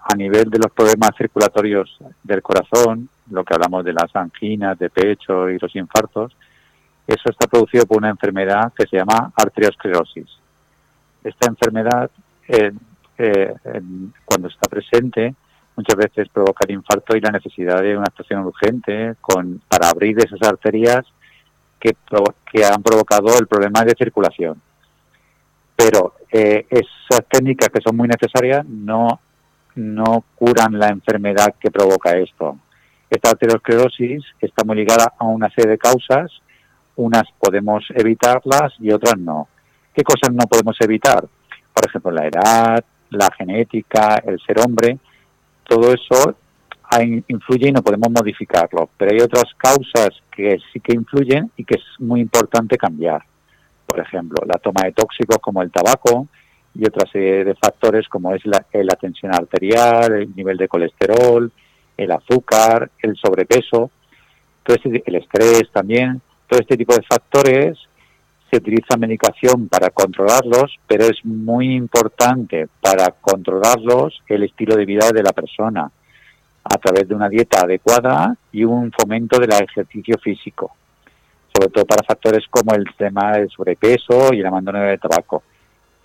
Speaker 29: a nivel de los problemas circulatorios del corazón, lo que hablamos de las anginas de pecho y los infartos, eso está producido por una enfermedad que se llama arteriosclerosis. Esta enfermedad, eh, eh, cuando está presente, muchas veces provoca el infarto y la necesidad de una actuación urgente con, para abrir esas arterias que, que han provocado el problema de circulación. Pero eh, esas técnicas que son muy necesarias no, no curan la enfermedad que provoca esto. Esta arteriosclerosis está muy ligada a una serie de causas, unas podemos evitarlas y otras no. ¿Qué cosas no podemos evitar? Por ejemplo, la edad, la genética, el ser hombre, todo eso influye y no podemos modificarlo, pero hay otras causas que sí que influyen y que es muy importante cambiar. Por ejemplo, la toma de tóxicos como el tabaco y otra serie de factores como es la, la tensión arterial, el nivel de colesterol, el azúcar, el sobrepeso, todo este, el estrés también, todo este tipo de factores se utiliza medicación para controlarlos, pero es muy importante para controlarlos el estilo de vida de la persona a través de una dieta adecuada y un fomento del ejercicio físico, sobre todo para factores como el tema del sobrepeso y el abandono del tabaco.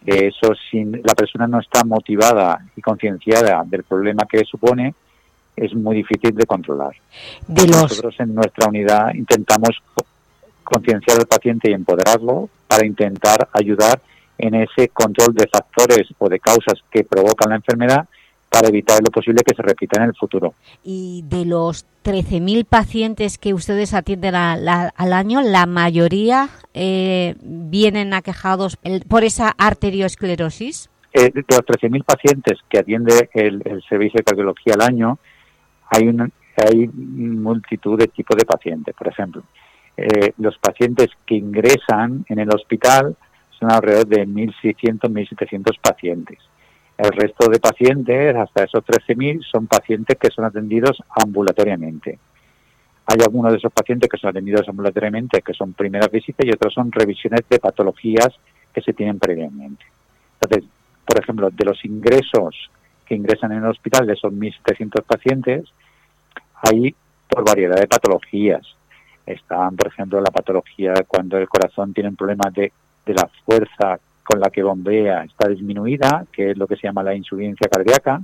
Speaker 29: Eso, si la persona no está motivada y concienciada del problema que supone, es muy difícil de controlar. Nosotros en nuestra unidad intentamos concienciar al paciente y empoderarlo para intentar ayudar en ese control de factores o de causas que provocan la enfermedad para evitar lo posible que se repita en el futuro.
Speaker 2: Y de los 13.000 pacientes que ustedes atienden al año, la mayoría eh, vienen aquejados por esa arteriosclerosis.
Speaker 29: Eh, de los 13.000 pacientes que atiende el, el, servicio de cardiología al año, hay, una, hay multitud de tipos de pacientes. Por ejemplo, eh, los pacientes que ingresan en el hospital son alrededor de 1.600, 1.700 pacientes. El resto de pacientes, hasta esos 13.000, son pacientes que son atendidos ambulatoriamente. Hay algunos de esos pacientes que son atendidos ambulatoriamente, que son primeras visitas, y otros son revisiones de patologías que se tienen previamente. Entonces, por ejemplo, de los ingresos que ingresan en el hospital, de esos 1.700 pacientes, hay por variedad de patologías. Están, por ejemplo, la patología cuando el corazón tiene problemas de, de la fuerza con la que bombea está disminuida, que es lo que se llama la insuficiencia cardíaca.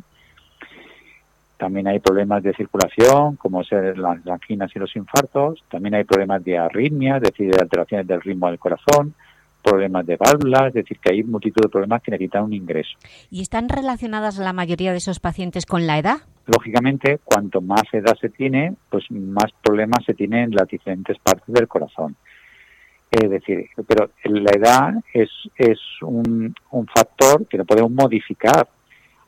Speaker 29: También hay problemas de circulación, como ser las anginas y los infartos. También hay problemas de arritmia, es decir, de alteraciones del ritmo del corazón, problemas de válvulas, es decir, que hay multitud de problemas que necesitan un ingreso.
Speaker 2: ¿Y están relacionadas la mayoría de esos pacientes con la edad?
Speaker 29: Lógicamente, cuanto más edad se tiene, pues más problemas se tienen en las diferentes partes del corazón. Es decir, pero la edad es, es un, factor que lo podemos modificar.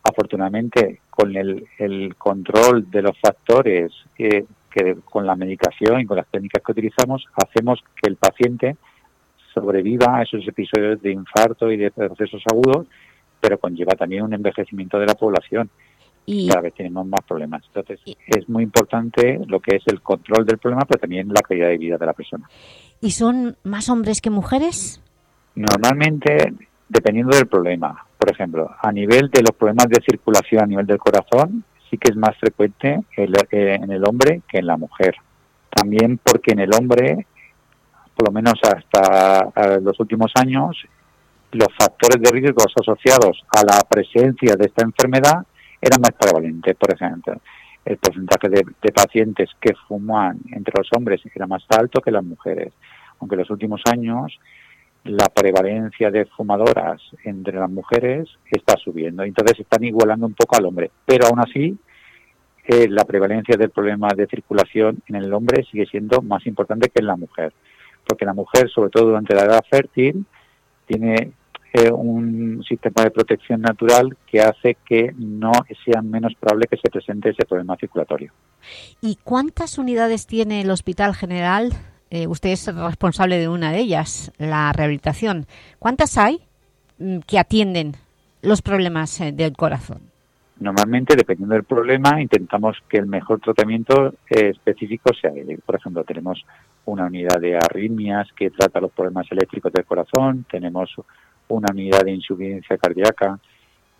Speaker 29: Afortunadamente, con el, el control de los factores que, que con la medicación y con las técnicas que utilizamos, hacemos que el paciente sobreviva a esos episodios de infarto y de procesos agudos, pero conlleva también un envejecimiento de la población. Y cada vez tenemos más problemas. Entonces, es muy importante lo que es el control del problema, pero también la calidad de vida de la persona.
Speaker 2: ¿Y son más hombres que mujeres?
Speaker 29: Normalmente, dependiendo del problema. Por ejemplo, a nivel de los problemas de circulación a nivel del corazón, sí que es más frecuente el, eh, en el hombre que en la mujer. También porque en el hombre, por lo menos hasta los últimos años, los factores de riesgo asociados a la presencia de esta enfermedad eran más prevalentes. Por ejemplo, el porcentaje de, de, pacientes que fuman entre los hombres era más alto que las mujeres, aunque en los últimos años la prevalencia de fumadoras entre las mujeres está subiendo, entonces están igualando un poco al hombre, pero aún así eh, la prevalencia del problema de circulación en el hombre sigue siendo más importante que en la mujer, porque la mujer, sobre todo durante la edad fértil, tiene eh, un sistema de protección natural que hace que no sea menos probable que se presente ese problema circulatorio.
Speaker 2: ¿Y cuántas unidades tiene el Hospital General? Eh, usted es responsable de una de ellas, la rehabilitación. ¿Cuántas hay mm, que atienden los problemas eh, del corazón?
Speaker 29: Normalmente, dependiendo del problema, intentamos que el mejor tratamiento eh, específico sea Por ejemplo, tenemos una unidad de arritmias que trata los problemas eléctricos del corazón, tenemos una unidad de insuficiencia cardíaca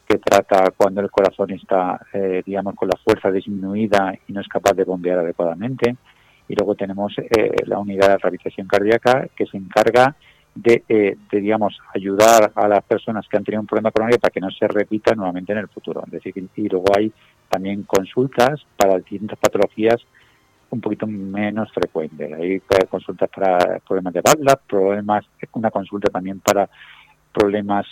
Speaker 29: que trata cuando el corazón está, eh, digamos, con la fuerza disminuida y no es capaz de bombear adecuadamente. Y luego tenemos eh, la unidad de rehabilitación cardíaca que se encarga de, eh, de, digamos, ayudar a las personas que han tenido un problema coronario para que no se repita nuevamente en el futuro. Y luego hay también consultas para distintas patologías un poquito menos frecuentes. Hay consultas para problemas de válvulas, problemas, una consulta también para problemas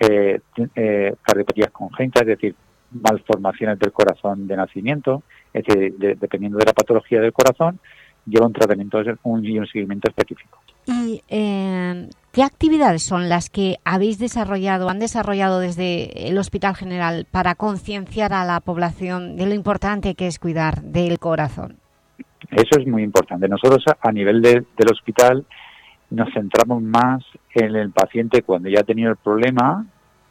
Speaker 29: eh, eh, cardiopatías congénitas, es decir, malformaciones del corazón de nacimiento, es decir, de, dependiendo de la patología del corazón, lleva un tratamiento un, y un seguimiento específico.
Speaker 2: ¿Y eh, qué actividades son las que habéis desarrollado, han desarrollado desde el Hospital General para concienciar a la población de lo importante que es cuidar del corazón?
Speaker 29: Eso es muy importante. Nosotros a nivel de, del hospital nos centramos más en el paciente cuando ya ha tenido el problema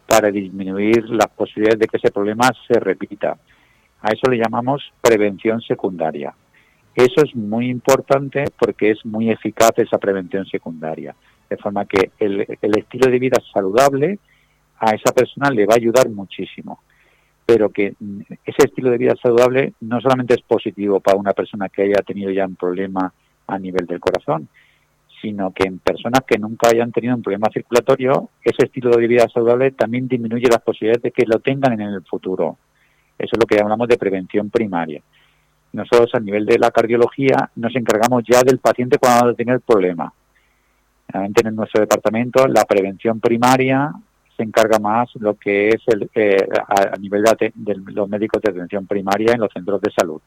Speaker 29: para disminuir las posibilidades de que ese problema se repita. A eso le llamamos prevención secundaria. Eso es muy importante porque es muy eficaz esa prevención secundaria. De forma que el, el estilo de vida saludable a esa persona le va a ayudar muchísimo. Pero que ese estilo de vida saludable no solamente es positivo para una persona que haya tenido ya un problema a nivel del corazón, sino que en personas que nunca hayan tenido un problema circulatorio, ese estilo de vida saludable también disminuye las posibilidades de que lo tengan en el futuro. Eso es lo que hablamos de prevención primaria. Nosotros a nivel de la cardiología nos encargamos ya del paciente cuando tiene el problema. Realmente en nuestro departamento la prevención primaria se encarga más lo que es el, eh, a, nivel de, de los médicos de atención primaria en los centros de salud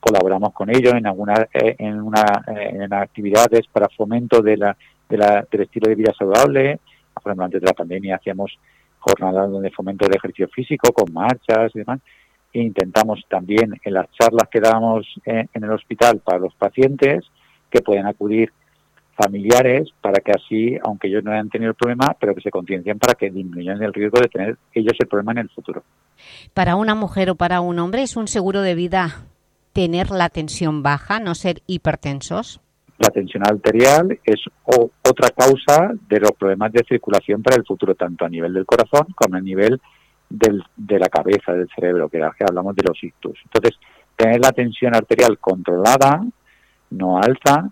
Speaker 29: colaboramos con ellos en alguna eh, en una eh, en actividades para fomento de la, de la, del estilo de vida saludable por ejemplo antes de la pandemia hacíamos jornadas de fomento de ejercicio físico con marchas y demás e intentamos también en las charlas que dábamos en, en el hospital para los pacientes que pueden acudir familiares para que así, aunque ellos no hayan tenido el problema, pero que se conciencien para que disminuyan el riesgo de tener ellos el problema en el futuro.
Speaker 2: Para una mujer o para un hombre, ¿es un seguro de vida tener la tensión baja, no ser hipertensos?
Speaker 29: La tensión arterial es otra causa de los problemas de circulación para el futuro, tanto a nivel del corazón como a nivel del, de la cabeza, del cerebro, que hablamos de los ictus. Entonces, tener la tensión arterial controlada, no alta,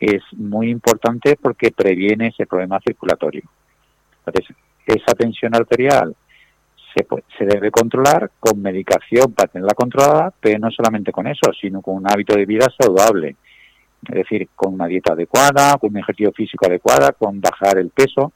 Speaker 29: es muy importante porque previene ese problema circulatorio. Entonces, esa tensión arterial se, se debe controlar con medicación para tenerla controlada, pero no solamente con eso, sino con un hábito de vida saludable. Es decir, con una dieta adecuada, con un ejercicio físico adecuado, con bajar el peso,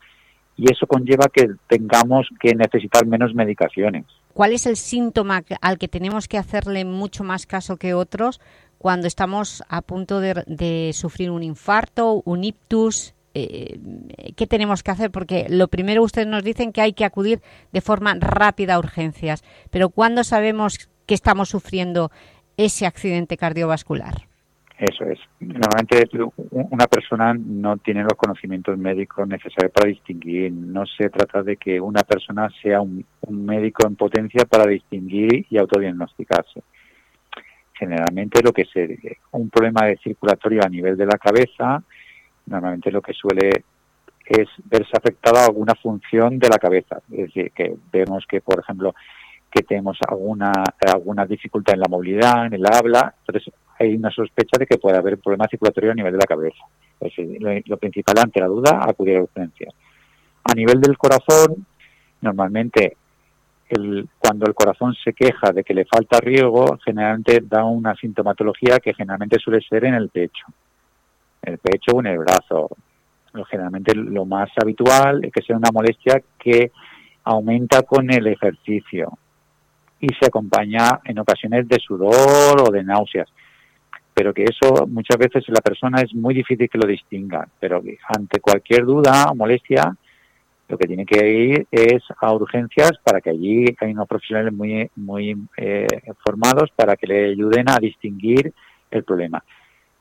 Speaker 29: y eso conlleva que tengamos que necesitar menos medicaciones.
Speaker 2: ¿Cuál es el síntoma al que tenemos que hacerle mucho más caso que otros cuando estamos a punto de, sufrir un infarto, un ictus? Eh, ¿Qué tenemos que hacer? Porque lo primero ustedes nos dicen que hay que acudir de forma rápida a urgencias, pero ¿cuándo sabemos que estamos sufriendo ese accidente cardiovascular?
Speaker 29: Eso es. Normalmente una persona no tiene los conocimientos médicos necesarios para distinguir. No se trata de que una persona sea un, médico en potencia para distinguir y autodiagnosticarse. Generalmente lo que se un problema de circulatorio a nivel de la cabeza, normalmente lo que suele es verse afectada alguna función de la cabeza. Es decir, que vemos que, por ejemplo, que tenemos alguna alguna dificultad en la movilidad, en el habla, entonces hay una sospecha de que puede haber un problema circulatorio a nivel de la cabeza. lo, principal ante la duda, acudir a urgencias. A nivel del corazón, normalmente cuando el corazón se queja de que le falta riego, generalmente da una sintomatología que generalmente suele ser en el pecho, el pecho o en el brazo. Generalmente lo más habitual es que sea una molestia que aumenta con el ejercicio y se acompaña en ocasiones de sudor o de náuseas pero que eso muchas veces la persona es muy difícil que lo distinga, pero ante cualquier duda o molestia, lo que tiene que ir es a urgencias para que allí hay unos profesionales muy, muy eh, formados para que le ayuden a distinguir el problema.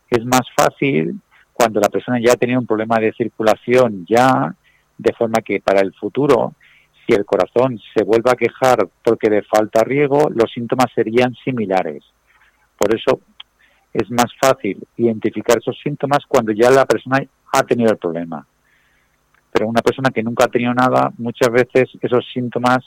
Speaker 29: Es más fácil cuando la persona ya ha tenido un problema de circulación ya, de forma que para el futuro, si el corazón se vuelve a quejar porque le falta riego, los síntomas serían similares. Por eso es más fácil identificar esos síntomas cuando ya la persona ha tenido el problema. Pero una persona que nunca ha tenido nada, muchas veces esos síntomas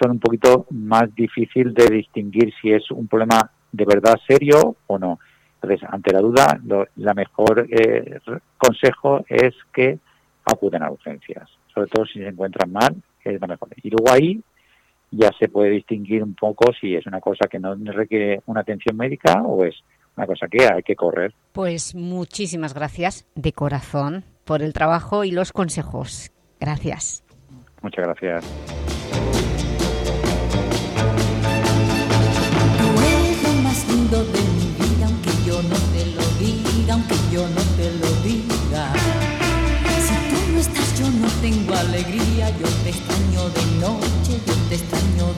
Speaker 29: son un poquito más difícil de distinguir si es un problema de verdad serio o no. Entonces, ante la duda, la mejor eh, consejo es que acuden a urgencias, sobre todo si se encuentran mal, es lo mejor. Y luego ahí ya se puede distinguir un poco si es una cosa que no requiere una atención médica o es una cosa que hay que correr.
Speaker 2: Pues muchísimas gracias de corazón por el trabajo y los consejos. Gracias.
Speaker 29: Muchas gracias.
Speaker 16: Te extraño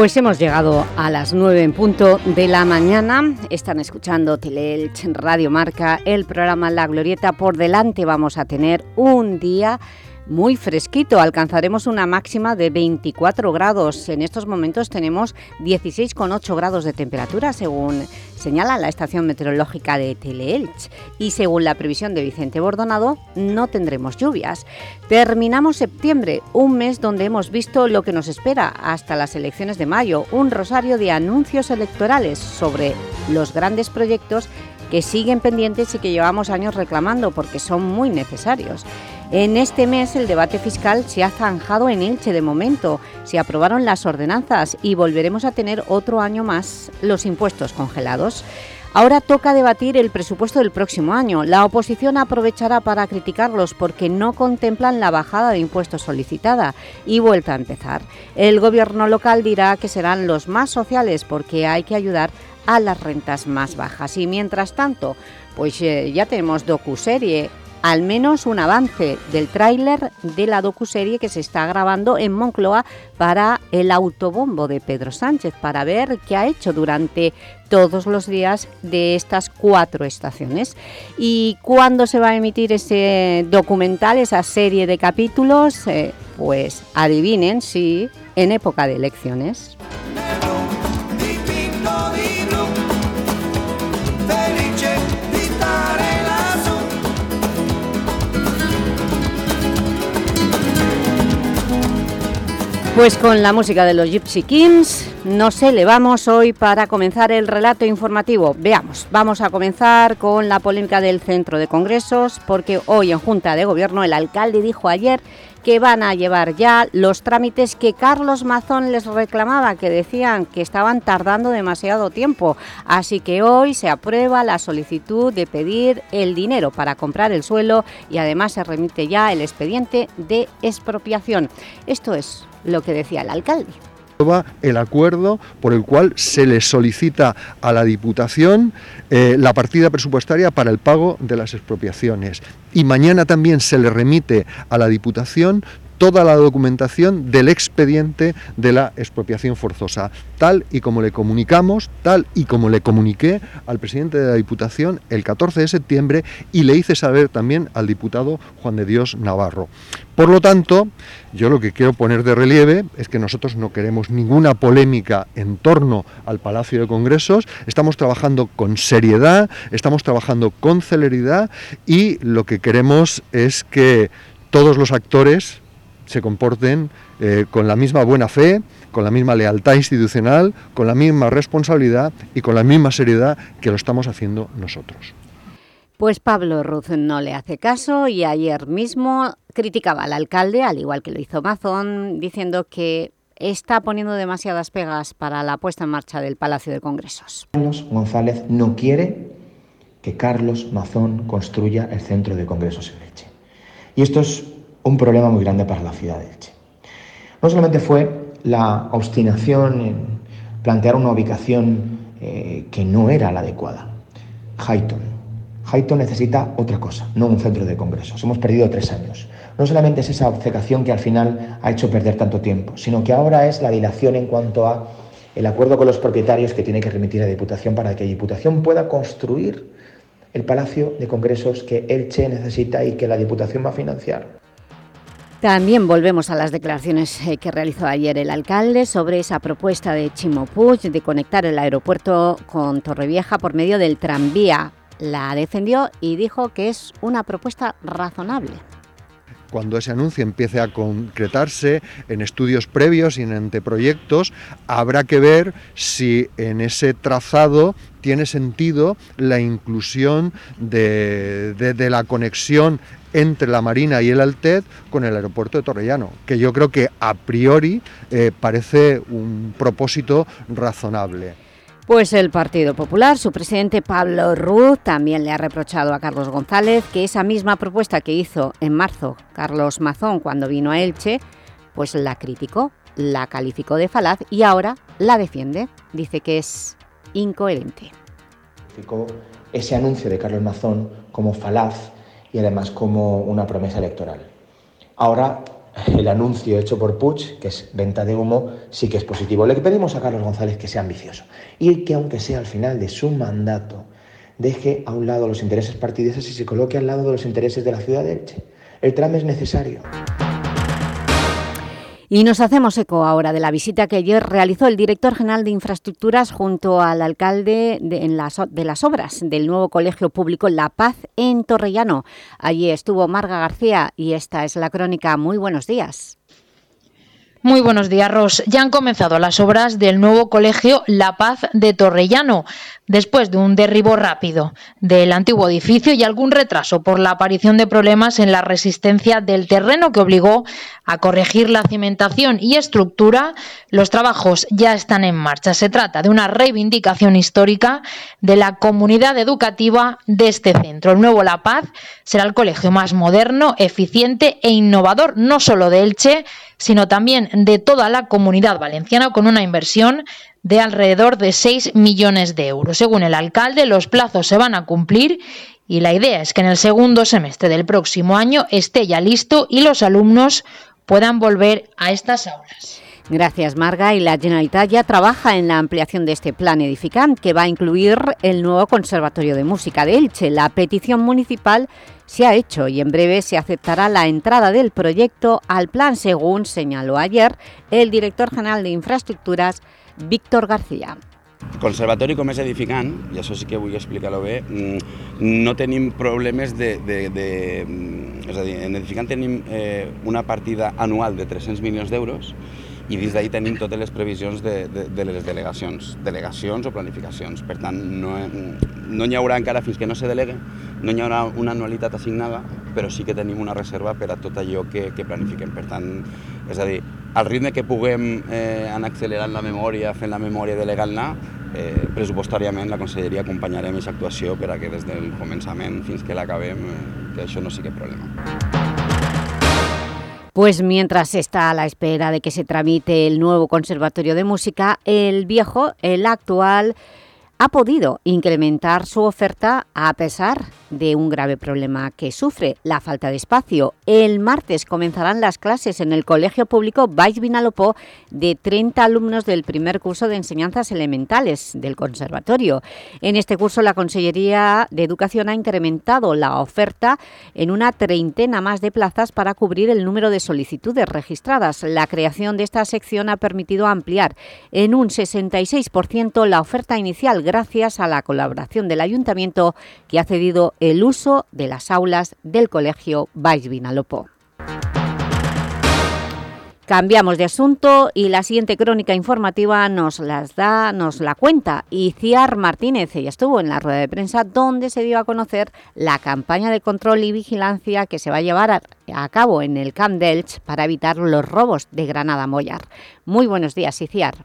Speaker 2: Pues hemos llegado a las 9 en punto de la mañana. Están escuchando Teleelch Radio Marca, el programa La Glorieta. Por delante vamos a tener un día muy fresquito. Alcanzaremos una máxima de 24 grados. En estos momentos tenemos 16,8 grados de temperatura, según señala la estación meteorológica de Teleelch. Y según la previsión de Vicente Bordonado, no tendremos lluvias. Terminamos septiembre, un mes donde hemos visto lo que nos espera hasta las elecciones de mayo. Un rosario de anuncios electorales sobre los grandes proyectos que siguen pendientes y que llevamos años reclamando porque son muy necesarios. En este mes el debate fiscal se ha zanjado en Elche de momento. Se aprobaron las ordenanzas y volveremos a tener otro año más los impuestos congelados. Ahora toca debatir el presupuesto del próximo año. La oposición aprovechará para criticarlos porque no contemplan la bajada de impuestos solicitada y vuelta a empezar. El gobierno local dirá que serán los más sociales porque hay que ayudar a las rentas más bajas. Y mientras tanto, pues eh, ya tenemos docuserie al menos un avance del tráiler de la docuserie que se está grabando en Moncloa para el autobombo de Pedro Sánchez, para ver qué ha hecho durante todos los días de estas cuatro estaciones. ¿Y cuándo se va a emitir ese documental, esa serie de capítulos? Eh, pues adivinen si en época de elecciones. Pues con la música de los Gypsy Kings nos elevamos hoy para comenzar el relato informativo. Veamos, vamos a comenzar con la polémica del Centro de Congresos porque hoy en Junta de Gobierno el alcalde dijo ayer que van a llevar ya los trámites que Carlos Mazón les reclamaba, que decían que estaban tardando demasiado tiempo. Así que hoy se aprueba la solicitud de pedir el dinero para comprar el suelo y además se remite ya el expediente de expropiación. Esto es lo que decía el alcalde
Speaker 3: el acuerdo por el cual se le solicita a la Diputación eh, la partida presupuestaria para el pago de las expropiaciones. Y mañana también se le remite a la Diputación toda la documentación del expediente de la expropiación forzosa, tal y como le comunicamos, tal y como le comuniqué al presidente de la Diputación el 14 de septiembre y le hice saber también al diputado Juan de Dios Navarro. Por lo tanto, yo lo que quiero poner de relieve es que nosotros no queremos ninguna polémica en torno al Palacio de Congresos, estamos trabajando con seriedad, estamos trabajando con celeridad y lo que queremos es que todos los actores se comporten eh, con la misma buena fe, con la misma lealtad institucional, con la misma responsabilidad y con la misma seriedad que lo estamos haciendo nosotros.
Speaker 2: Pues Pablo Ruz no le hace caso y ayer mismo criticaba al alcalde, al igual que lo hizo Mazón, diciendo que está poniendo demasiadas pegas para la puesta en marcha del Palacio de Congresos.
Speaker 5: Carlos González no quiere que Carlos Mazón construya el centro de congresos en Leche. Y esto es un problema muy grande para la ciudad de Elche. No solamente fue la obstinación en plantear una ubicación eh, que no era la adecuada. Highton. Highton necesita otra cosa, no un centro de congresos. Hemos perdido tres años. No solamente es esa obcecación que al final ha hecho perder tanto tiempo, sino que ahora es la dilación en cuanto a el acuerdo con los propietarios que tiene que remitir a Diputación para que la Diputación pueda construir el palacio de congresos que Elche necesita y que la Diputación va a financiar.
Speaker 2: También volvemos a las declaraciones eh, que realizó ayer el alcalde sobre esa propuesta de Chimo Puig de conectar el aeropuerto con Torrevieja por medio del tranvía. La defendió y dijo que es una propuesta razonable
Speaker 3: cuando ese anuncio empiece a concretarse en estudios previos y en anteproyectos, habrá que ver si en ese trazado tiene sentido la inclusión de, la conexión entre la Marina y el Altet con el aeropuerto de Torrellano, que yo creo que a priori eh, parece un propósito razonable.
Speaker 2: Pues el Partido Popular, su presidente Pablo Ruz, también le ha reprochado a Carlos González que esa misma propuesta que hizo en marzo Carlos Mazón cuando vino a Elche, pues la criticó, la calificó de falaz y ahora la defiende. Dice que es incoherente.
Speaker 5: Ese anuncio de Carlos Mazón como falaz y además como una promesa electoral. Ahora el anuncio hecho por Puig, que es venta de humo, sí que es positivo. Le pedimos a Carlos González que sea ambicioso y que aunque sea al final de su mandato, deje a un lado los intereses partidistas y se coloque al lado de los intereses de la ciudad de Elche. El tramo es necesario.
Speaker 2: Y nos hacemos eco ahora de la visita que ayer realizó el director general de Infraestructuras junto al alcalde de, las, de las obras del nuevo colegio público La Paz en Torrellano. Allí estuvo Marga García y esta es la crónica. Muy buenos días.
Speaker 6: Muy buenos días, Ros. Ya han comenzado las obras del nuevo colegio La Paz de Torrellano, después de un derribo rápido del antiguo edificio y algún retraso por la aparición de problemas en la resistencia del terreno que obligó a corregir la cimentación y estructura. Los trabajos ya están en marcha. Se trata de una reivindicación histórica de la comunidad educativa de este centro. El nuevo La Paz será el colegio más moderno, eficiente e innovador, no solo de Elche, sino también de toda la comunidad valenciana con una inversión de alrededor de 6 millones de euros. Según el alcalde, los plazos se van a cumplir y la idea es que en el segundo semestre del próximo año esté ya listo y los alumnos puedan volver a estas aulas.
Speaker 2: Gracias, Marga. Y la Generalitat ya trabaja en la ampliación de este plan edificante que va a incluir el nuevo Conservatorio de Música de Elche. La petición municipal se ha hecho y en breve se aceptará la entrada del proyecto al plan, según señaló ayer el director general de Infraestructuras, Víctor García.
Speaker 7: Conservatori com és edificant, i això sí que vull explicar-ho bé, mm, no tenim problemes de, de, de... Mm, és a dir, en edificant tenim eh, una partida anual de 300 milions d'euros i dins d'ahir tenim totes les previsions de, de, de les delegacions, delegacions o planificacions. Per tant, no, no hi haurà encara, fins que no se delegue, no hi haurà una anualitat assignada, però sí que tenim una reserva per a tot allò que, que planifiquem. Per tant, és a dir, al ritme que puguem eh, anar accelerant la memòria, fent la memòria delegant-la, eh, pressupostàriament la Conselleria acompanyarem aquesta actuació per a que des del començament fins que l'acabem, eh, que això no sigui problema.
Speaker 2: Pues mientras está a la espera de que se tramite el nuevo Conservatorio de Música, el viejo, el actual, ha podido incrementar su oferta a pesar de un grave problema que sufre, la falta de espacio. El martes comenzarán las clases en el Colegio Público Baix Vinalopó de 30 alumnos del primer curso de enseñanzas elementales del Conservatorio. En este curso la Consellería de Educación ha incrementado la oferta en una treintena más de plazas para cubrir el número de solicitudes registradas. La creación de esta sección ha permitido ampliar en un 66% la oferta inicial gracias a la colaboración del Ayuntamiento que ha cedido el uso de las aulas del Colegio Baix Vinalopó. Cambiamos de asunto y la siguiente crónica informativa nos las da, nos la cuenta Iciar Martínez. Ella estuvo en la rueda de prensa donde se dio a conocer la campaña de control y vigilancia que se va a llevar a, a cabo en el Camp Delch para evitar los robos de Granada Mollar. Muy buenos días, Iciar.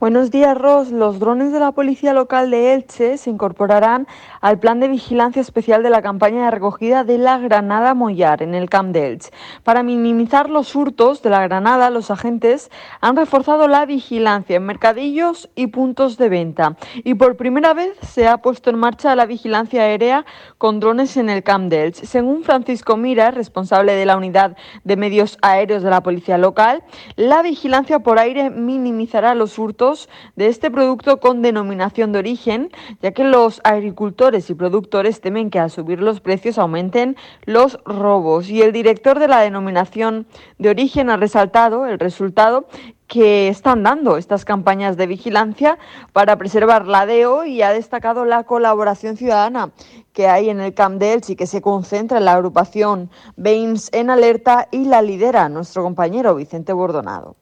Speaker 8: Buenos días, Ros. Los drones de la Policía Local de Elche se incorporarán al plan de vigilancia especial de la campaña de recogida de la Granada Mollar en el Camp de Elche. Para minimizar los hurtos de la Granada, los agentes han reforzado la vigilancia en mercadillos y puntos de venta. Y por primera vez se ha puesto en marcha la vigilancia aérea con drones en el Camp de Elche. Según Francisco Mira, responsable de la unidad de medios aéreos de la Policía Local, la vigilancia por aire minimizará los hurtos de este producto con denominación de origen, ya que los agricultores y productores temen que al subir los precios aumenten los robos. Y el director de la denominación de origen ha resaltado el resultado que están dando estas campañas de vigilancia para preservar la DEO y ha destacado la colaboración ciudadana que hay en el Camp de y que se concentra en la agrupación Bains en alerta y la lidera nuestro compañero Vicente Bordonado.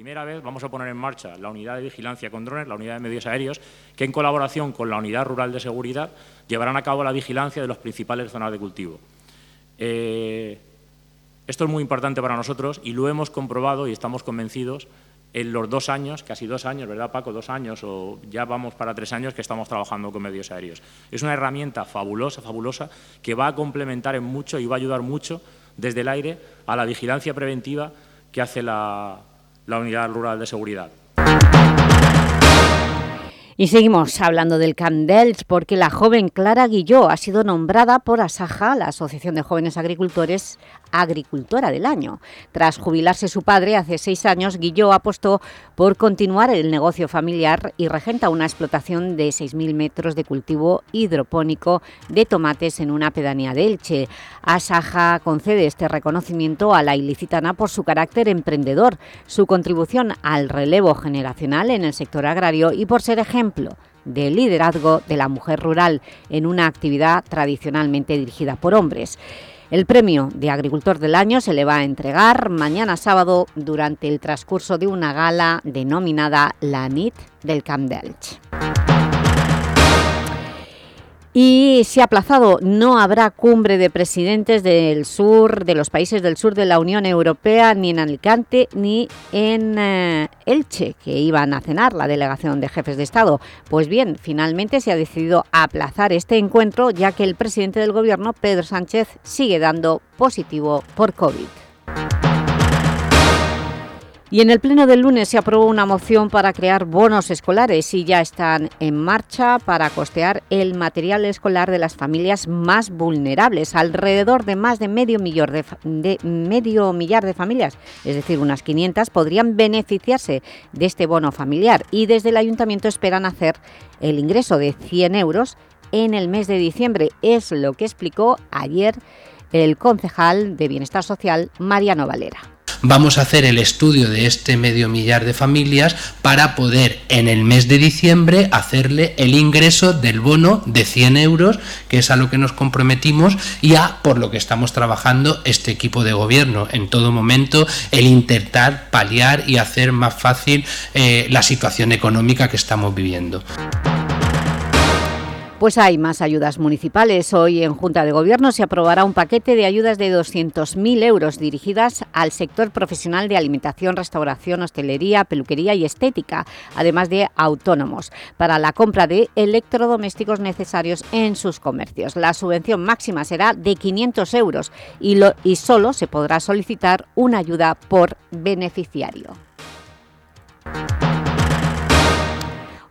Speaker 9: Primera vez vamos a poner en marcha la unidad de vigilancia con drones, la unidad de medios aéreos, que en colaboración con la unidad rural de seguridad llevarán a cabo la vigilancia de las principales zonas de cultivo. Eh, esto es muy importante para nosotros y lo hemos comprobado y estamos convencidos
Speaker 30: en los dos años, casi dos años, ¿verdad Paco? Dos años o ya vamos para tres años que estamos trabajando con medios aéreos. Es una herramienta fabulosa, fabulosa, que va a complementar en mucho y va a ayudar mucho desde el aire a la vigilancia preventiva que hace la, la Unidad Rural de Seguridad.
Speaker 2: Y seguimos hablando del Camp porque la joven Clara Guilló ha sido nombrada por Asaja, la Asociación de Jóvenes Agricultores, Agricultora del Año. Tras jubilarse su padre hace seis años, Guilló apostó por continuar el negocio familiar y regenta una explotación de 6.000 metros de cultivo hidropónico de tomates en una pedanía de Elche. Asaja concede este reconocimiento a la ilicitana por su carácter emprendedor, su contribución al relevo generacional en el sector agrario y por ser ejemplo de liderazgo de la mujer rural en una actividad tradicionalmente dirigida por hombres. El premio de Agricultor del Año se le va a entregar mañana sábado durante el transcurso de una gala denominada La NIT del Camp d'Elche. Y se ha aplazado, no habrá cumbre de presidentes del sur, de los países del sur de la Unión Europea, ni en Alicante ni en eh, Elche, que iban a cenar la delegación de jefes de Estado. Pues bien, finalmente se ha decidido aplazar este encuentro, ya que el presidente del Gobierno, Pedro Sánchez, sigue dando positivo por COVID. Y en el pleno del lunes se aprobó una moción para crear bonos escolares y ya están en marcha para costear el material escolar de las familias más vulnerables. Alrededor de más de medio, millar de, familias, es decir, unas 500, podrían beneficiarse de este bono familiar y desde el Ayuntamiento esperan hacer el ingreso de 100 euros en el mes de diciembre. Es lo que explicó ayer el concejal de Bienestar Social, Mariano Valera
Speaker 31: vamos a hacer el estudio de este medio millar de familias para poder en el mes de diciembre hacerle el ingreso del bono de 100 euros, que es a lo que nos comprometimos y a por lo que estamos trabajando este equipo de gobierno. En todo momento el intentar paliar y hacer más fácil eh, la situación económica que estamos viviendo.
Speaker 2: Pues hay más ayudas municipales. Hoy en Junta de Gobierno se aprobará un paquete de ayudas de 200.000 euros dirigidas al sector profesional de alimentación, restauración, hostelería, peluquería y estética, además de autónomos, para la compra de electrodomésticos necesarios en sus comercios. La subvención máxima será de 500 euros y, y solo se podrá solicitar una ayuda por beneficiario.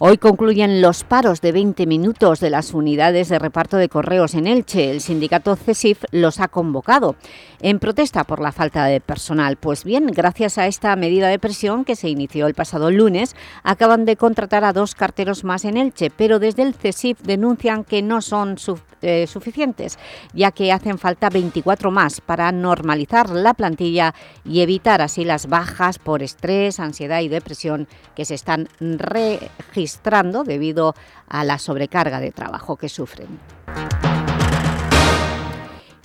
Speaker 2: Hoy concluyen los paros de 20 minutos de las unidades de reparto de correos en Elche. El sindicato CESIF los ha convocado en protesta por la falta de personal. Pues bien, gracias a esta medida de presión que se inició el pasado lunes, acaban de contratar a dos carteros más en Elche, pero desde el CESIF denuncian que no son eh, suficientes, ya que hacen falta 24 más para normalizar la plantilla y evitar así las bajas por estrés, ansiedad y depresión que se están registrando debido a la sobrecarga de trabajo que sufren.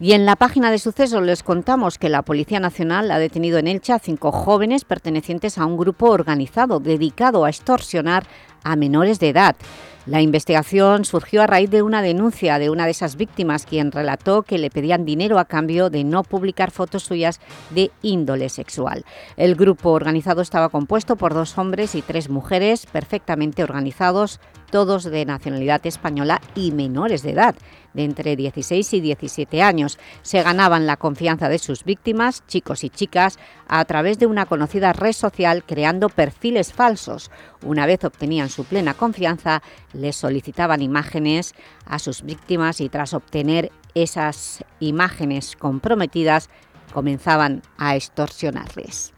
Speaker 2: Y en la página de sucesos les contamos que la Policía Nacional ha detenido en Elche a cinco jóvenes pertenecientes a un grupo organizado dedicado a extorsionar a menores de edad. La investigación surgió a raíz de una denuncia de una de esas víctimas quien relató que le pedían dinero a cambio de no publicar fotos suyas de índole sexual. El grupo organizado estaba compuesto por dos hombres y tres mujeres perfectamente organizados, todos de nacionalidad española y menores de edad, de entre 16 y 17 años. Se ganaban la confianza de sus víctimas, chicos y chicas, a través de una conocida red social creando perfiles falsos. Una vez obtenían su plena confianza, les solicitaban imágenes a sus víctimas y tras obtener esas imágenes comprometidas, comenzaban a extorsionarles.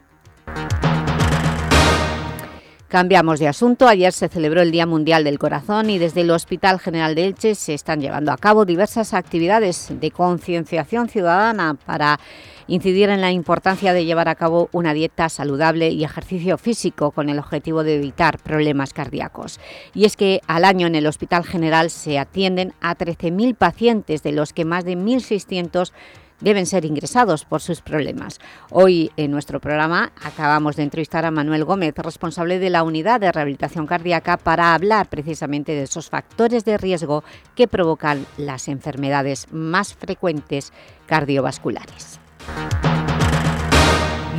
Speaker 2: Cambiamos de asunto. Ayer se celebró el Día Mundial del Corazón y desde el Hospital General de Elche se están llevando a cabo diversas actividades de concienciación ciudadana para incidir en la importancia de llevar a cabo una dieta saludable y ejercicio físico con el objetivo de evitar problemas cardíacos. Y es que al año en el Hospital General se atienden a 13.000 pacientes, de los que más de 1.600 deben ser ingresados por sus problemas. Hoy en nuestro programa acabamos de entrevistar a Manuel Gómez, responsable de la Unidad de Rehabilitación Cardíaca, para hablar precisamente de esos factores de riesgo que provocan las enfermedades más frecuentes cardiovasculares.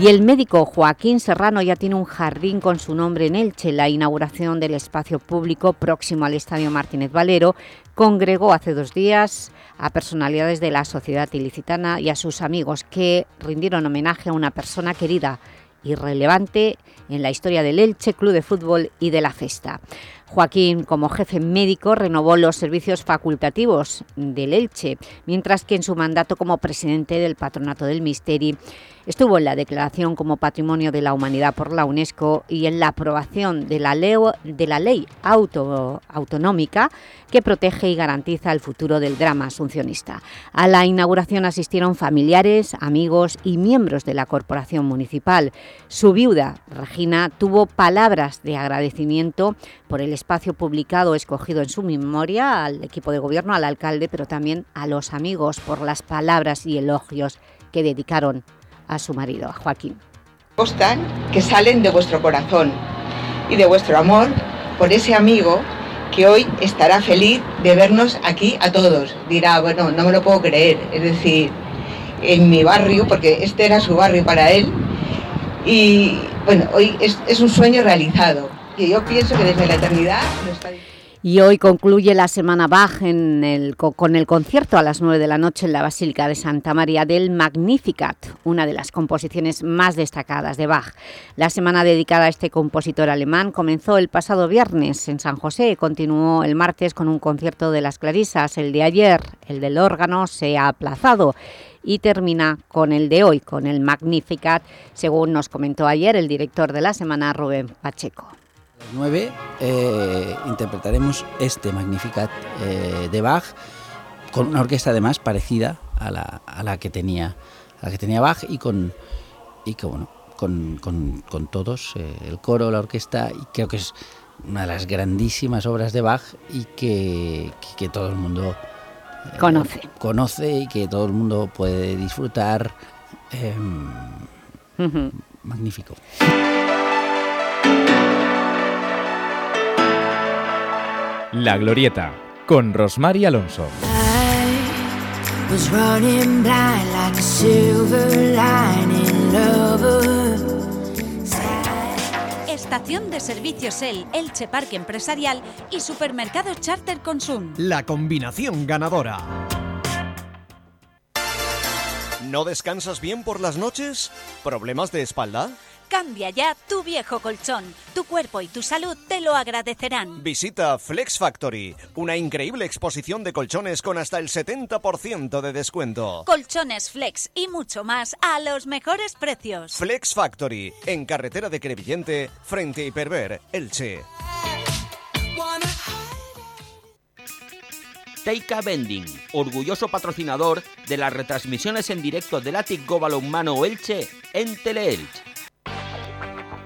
Speaker 2: Y el médico Joaquín Serrano ya tiene un jardín con su nombre en Elche. La inauguración del espacio público próximo al Estadio Martínez Valero congregó hace dos días a personalidades de la sociedad ilicitana y a sus amigos que rindieron homenaje a una persona querida y relevante en la historia del Elche Club de Fútbol y de la Festa. Joaquín, como jefe médico, renovó los servicios facultativos del Elche, mientras que en su mandato como presidente del Patronato del Misteri Estuvo en la declaración como Patrimonio de la Humanidad por la UNESCO y en la aprobación de la ley, autonómica que protege y garantiza el futuro del drama asuncionista. A la inauguración asistieron familiares, amigos y miembros de la Corporación Municipal. Su viuda, Regina, tuvo palabras de agradecimiento por el espacio publicado escogido en su memoria al equipo de gobierno, al alcalde, pero también a los amigos por las palabras y elogios que dedicaron a su marido, a Joaquín.
Speaker 13: Constan que salen de vuestro corazón y de vuestro amor por ese amigo que hoy estará feliz de vernos aquí a todos. Dirá, bueno, no me lo puedo creer, es decir, en mi barrio, porque este era su barrio para él, y bueno, hoy es, es un sueño realizado. Y yo pienso que desde la eternidad
Speaker 2: y hoy concluye la Semana Bach con el concierto a las 9 de la noche en la Basílica de Santa María del Magnificat, una de las composiciones más destacadas de Bach. La semana dedicada a este compositor alemán comenzó el pasado viernes en San José, continuó el martes con un concierto de las Clarisas, el de ayer, el del órgano, se ha aplazado y termina con el de hoy, con el Magnificat, según nos comentó ayer el director de la semana, Rubén Pacheco.
Speaker 7: 9 eh, interpretaremos este Magnificat eh, de Bach con una orquesta además parecida a la, a la, que tenía la que tenía Bach y con y que bueno con, con, con todos eh, el coro la orquesta y creo que es una de las grandísimas obras de Bach y que, que, que todo el mundo
Speaker 2: conoce
Speaker 7: conoce y que todo el mundo puede disfrutar uh -huh. magnífico
Speaker 16: La Glorieta, con Rosmar y Alonso.
Speaker 32: Estación de servicios El, Elche Parque Empresarial y Supermercado Charter Consum.
Speaker 20: La combinación ganadora. ¿No descansas bien por las noches? ¿Problemas de espalda?
Speaker 32: Cambia ya tu viejo colchón. Tu cuerpo y tu salud te lo agradecerán.
Speaker 20: Visita Flex Factory, una increíble exposición de colchones con hasta el 70% de descuento.
Speaker 32: Colchones Flex y mucho más a los mejores precios.
Speaker 20: Flex Factory, en carretera de Crevillente, frente a Hiperver, Elche.
Speaker 33: Teika Bending, orgulloso patrocinador de las retransmisiones en directo del Atic Balonmano Elche en Teleelch.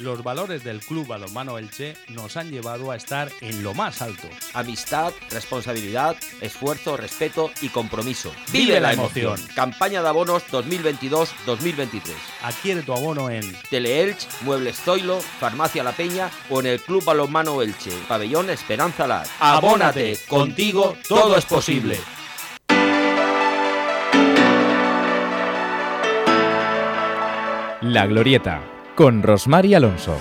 Speaker 34: Los valores del Club Balonmano Elche nos han llevado a estar en lo más alto.
Speaker 33: Amistad, responsabilidad, esfuerzo, respeto y compromiso.
Speaker 34: ¡Vive la emoción!
Speaker 33: Campaña de abonos 2022-2023.
Speaker 34: Adquiere tu abono en
Speaker 33: Teleelch, Muebles Zoilo, Farmacia La Peña o en el Club Balonmano Elche, Pabellón Esperanza Lar.
Speaker 34: ¡Abónate! Contigo todo es posible.
Speaker 16: La Glorieta con Rosmar y Alonso.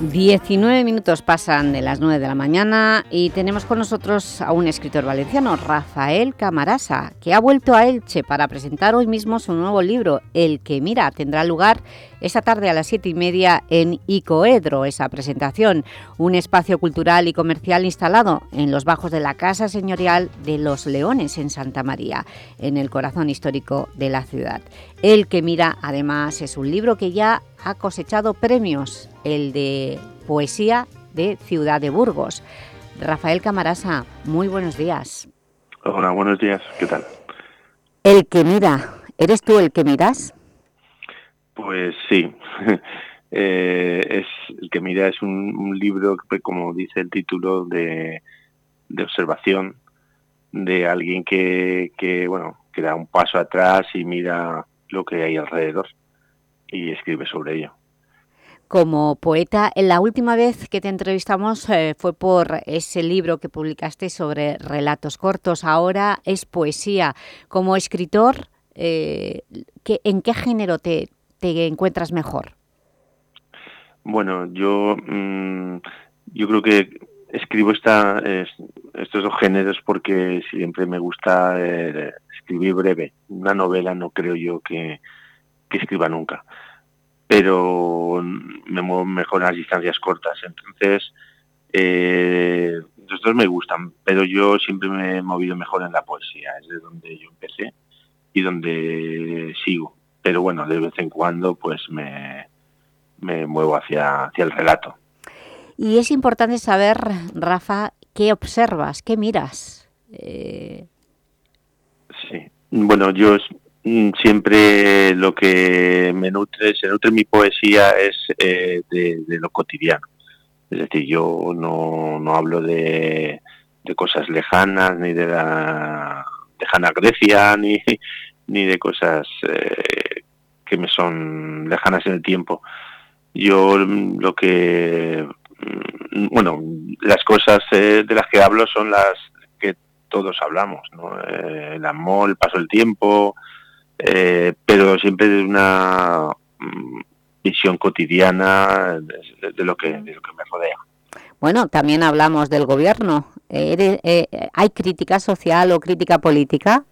Speaker 2: 19 minutos pasan de las 9 de la mañana y tenemos con nosotros a un escritor valenciano, Rafael Camarasa, que ha vuelto a Elche para presentar hoy mismo su nuevo libro, El que mira. Tendrá lugar esta tarde a las 7 y media en Icoedro, esa presentación, un espacio cultural y comercial instalado en los bajos de la Casa Señorial de Los Leones en Santa María, en el corazón histórico de la ciudad. El que mira, además, es un libro que ya ha cosechado premios, el de poesía de Ciudad de Burgos. Rafael Camarasa, muy buenos días.
Speaker 35: Hola, buenos días, ¿qué tal?
Speaker 2: El que mira, ¿eres tú el que miras?
Speaker 35: Pues sí, eh, es el que mira es un, libro que, como dice el título, de, de observación de alguien que, que, bueno, que da un paso atrás y mira lo que hay alrededor y escribe sobre ello.
Speaker 2: Como poeta, la última vez que te entrevistamos eh, fue por ese libro que publicaste sobre relatos cortos. Ahora es poesía. Como escritor, eh, ¿en qué género te, te encuentras mejor?
Speaker 35: Bueno, yo, mm, yo creo que escribo esta, estos dos géneros porque siempre me gusta eh, escribir breve. Una novela no creo yo que, que escriba nunca, pero me muevo mejor en las distancias cortas. Entonces, eh, los dos me gustan, pero yo siempre me he movido mejor en la poesía, es de donde yo empecé y donde sigo. Pero bueno, de vez en cuando pues me, me muevo hacia, hacia el relato.
Speaker 2: Y es importante saber, Rafa, qué observas, qué miras. Eh,
Speaker 35: sí, bueno, yo Mm, siempre lo que me nutre, se nutre mi poesía es eh, de, lo cotidiano. Es decir, yo no, no hablo de, de, cosas lejanas, ni de la lejana Grecia, ni, ni de cosas eh, que me son lejanas en el tiempo. Yo mm, lo que, mm, bueno, las cosas eh, de las que hablo son las que todos hablamos, ¿no? el amor, el paso del tiempo, eh, pero siempre de una mm, visión cotidiana de, lo que, de lo que me rodea.
Speaker 2: Bueno, también hablamos del gobierno. Eh, ¿Hay crítica social o crítica política?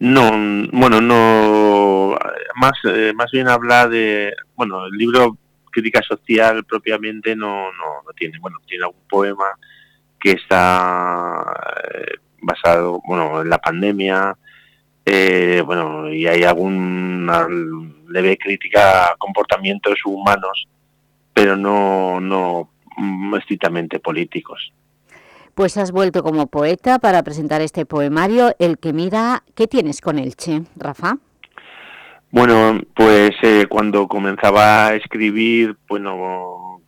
Speaker 35: No, bueno, no. Más, eh, más bien habla de. Bueno, el libro crítica social propiamente no, no, no tiene. Bueno, tiene algún poema que está basado, bueno, en la pandemia, eh, bueno, y hay alguna leve crítica a comportamientos humanos, pero no, no estrictamente políticos.
Speaker 2: Pues has vuelto como poeta para presentar este poemario, El que mira... ¿Qué tienes con Elche, Rafa?
Speaker 35: Bueno, pues eh, cuando comenzaba a escribir, bueno,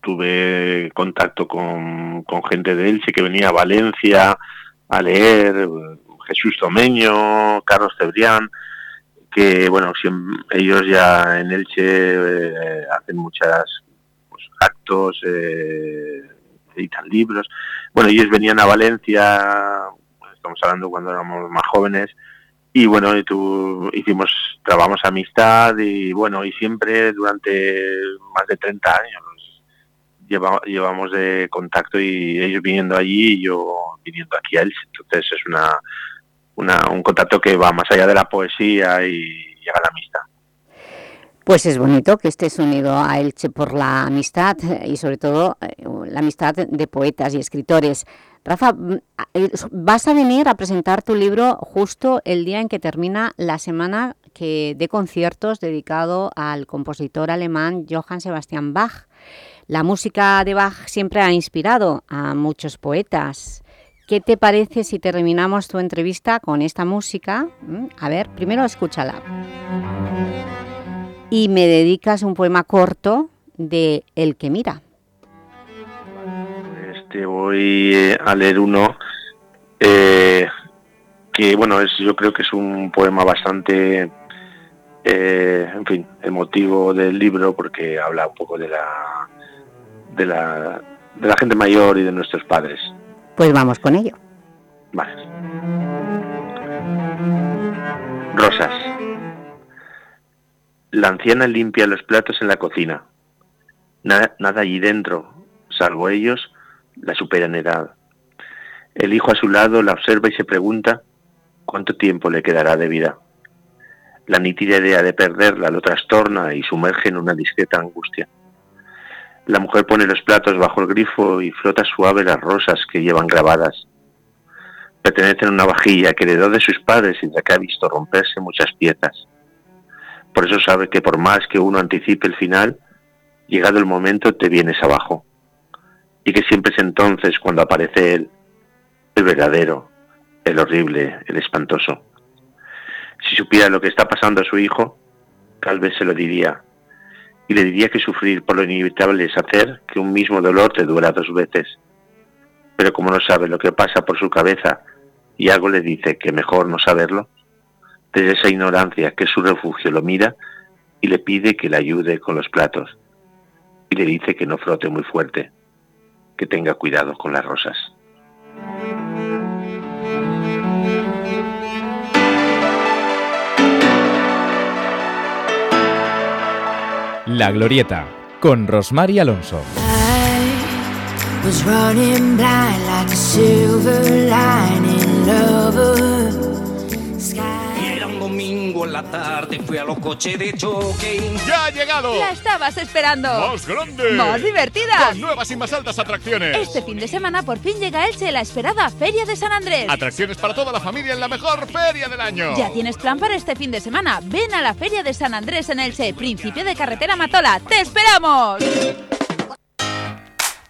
Speaker 35: tuve contacto con, con gente de Elche que venía a Valencia a leer, Jesús Tomeño, Carlos Cebrián, que bueno, ellos ya en Elche eh, hacen muchas pues, actos, eh, editan libros. Bueno, ellos venían a Valencia, estamos hablando cuando éramos más jóvenes, y bueno, y tú, hicimos, trabajamos amistad y bueno, y siempre durante más de 30 años llevamos de contacto y ellos viniendo allí y yo viniendo aquí a Elche. Entonces es una, un contacto que va más allá de la poesía y llega la amistad.
Speaker 2: Pues es bonito que estés unido a Elche por la amistad y sobre todo eh, la amistad de poetas y escritores. Rafa, mm, eh, vas a venir a presentar tu libro justo el día en que termina la semana que de conciertos dedicado al compositor alemán Johann Sebastian Bach. La música de Bach siempre ha inspirado a muchos poetas. ¿Qué te parece si terminamos tu entrevista con esta música? Mm, a ver, primero escúchala. Y me dedicas un poema corto de El que mira.
Speaker 35: Este voy eh, a leer uno eh, que, bueno, es, yo creo que es un poema bastante, eh, en fin, emotivo del libro porque habla un poco de la, de la, de la gente mayor y de nuestros padres.
Speaker 2: Pues vamos con ello.
Speaker 35: Vale. Rosas. La anciana limpia los platos en la cocina. Nada, allí dentro, salvo ellos, la superan edad. El hijo a su lado la observa y se pregunta cuánto tiempo le quedará de vida. La nítida idea de perderla lo trastorna y sumerge en una discreta angustia. La mujer pone los platos bajo el grifo y frota suave las rosas que llevan grabadas. Pertenecen a una vajilla que heredó de sus padres y de la que ha visto romperse muchas piezas. Por eso sabe que por más que uno anticipe el final, llegado el momento te vienes abajo. Y que siempre es entonces cuando aparece él, el verdadero, el horrible, el espantoso. Si supiera lo que está pasando a su hijo, tal vez se lo diría, y le diría que sufrir por lo inevitable es hacer que un mismo dolor te duela dos veces. Pero como no sabe lo que pasa por su cabeza y algo le dice que mejor no saberlo, desde esa ignorancia que es su refugio lo mira y le pide que le ayude con los platos. Y le dice que no frote muy fuerte, que tenga cuidado con las rosas.
Speaker 15: La Glorieta, con Rosmar y Alonso.
Speaker 36: was
Speaker 37: la tarde, fui a los coches de choque.
Speaker 28: ¡Ya ha llegado!
Speaker 38: La estabas esperando.
Speaker 28: ¡Más grande!
Speaker 38: ¡Más divertida!
Speaker 28: Con nuevas y más altas atracciones.
Speaker 38: Este fin de semana por fin llega a Elche la esperada Feria de San Andrés.
Speaker 28: Atracciones para toda la familia en la mejor feria del año.
Speaker 38: Ya tienes plan para este fin de semana. Ven a la Feria de San Andrés en Elche, principio de carretera Matola. ¡Te esperamos!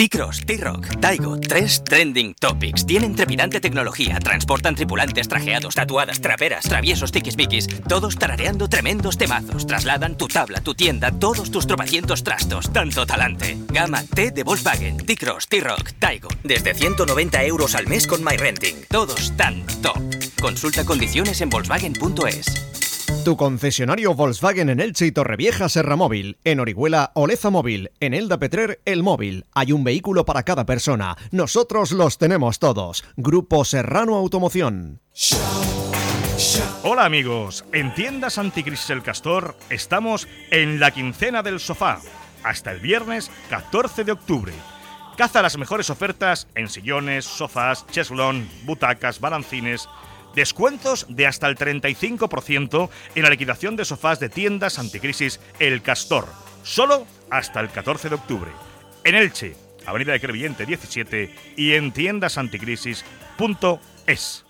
Speaker 39: T-Cross, T-Rock, Taigo, tres trending topics. Tienen trepidante tecnología, transportan tripulantes trajeados, tatuadas, traperas, traviesos, tiquismiquis, todos tarareando tremendos temazos. Trasladan tu tabla, tu tienda, todos tus tropecientos trastos. Tanto talante. Gama T de Volkswagen, T-Cross, T-Rock, Taigo. Desde 190 euros al mes con MyRenting. Todos tan top. Consulta condiciones en Volkswagen.es.
Speaker 40: Tu concesionario Volkswagen en Elche y Torrevieja Serra Móvil, en Orihuela Oleza Móvil, en Elda Petrer El Móvil. Hay un vehículo para cada persona. Nosotros los tenemos todos. Grupo Serrano Automoción.
Speaker 28: Hola amigos, en Tiendas Anticrisis El Castor estamos en la quincena del sofá, hasta el viernes 14 de octubre. Caza las mejores ofertas en sillones, sofás, cheslón, butacas, balancines, Descuentos de hasta el 35% en la liquidación de sofás de tiendas anticrisis El Castor, solo hasta el 14 de octubre. En Elche, Avenida de Crevillente 17 y en tiendasanticrisis.es.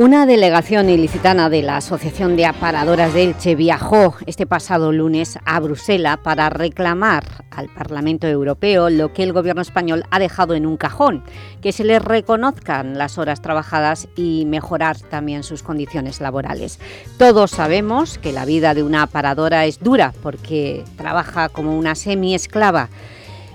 Speaker 2: Una delegación ilicitana de la Asociación de Aparadoras de Elche viajó este pasado lunes a Bruselas para reclamar al Parlamento Europeo lo que el Gobierno español ha dejado en un cajón, que se les reconozcan las horas trabajadas y mejorar también sus condiciones laborales. Todos sabemos que la vida de una aparadora es dura porque trabaja como una semi-esclava,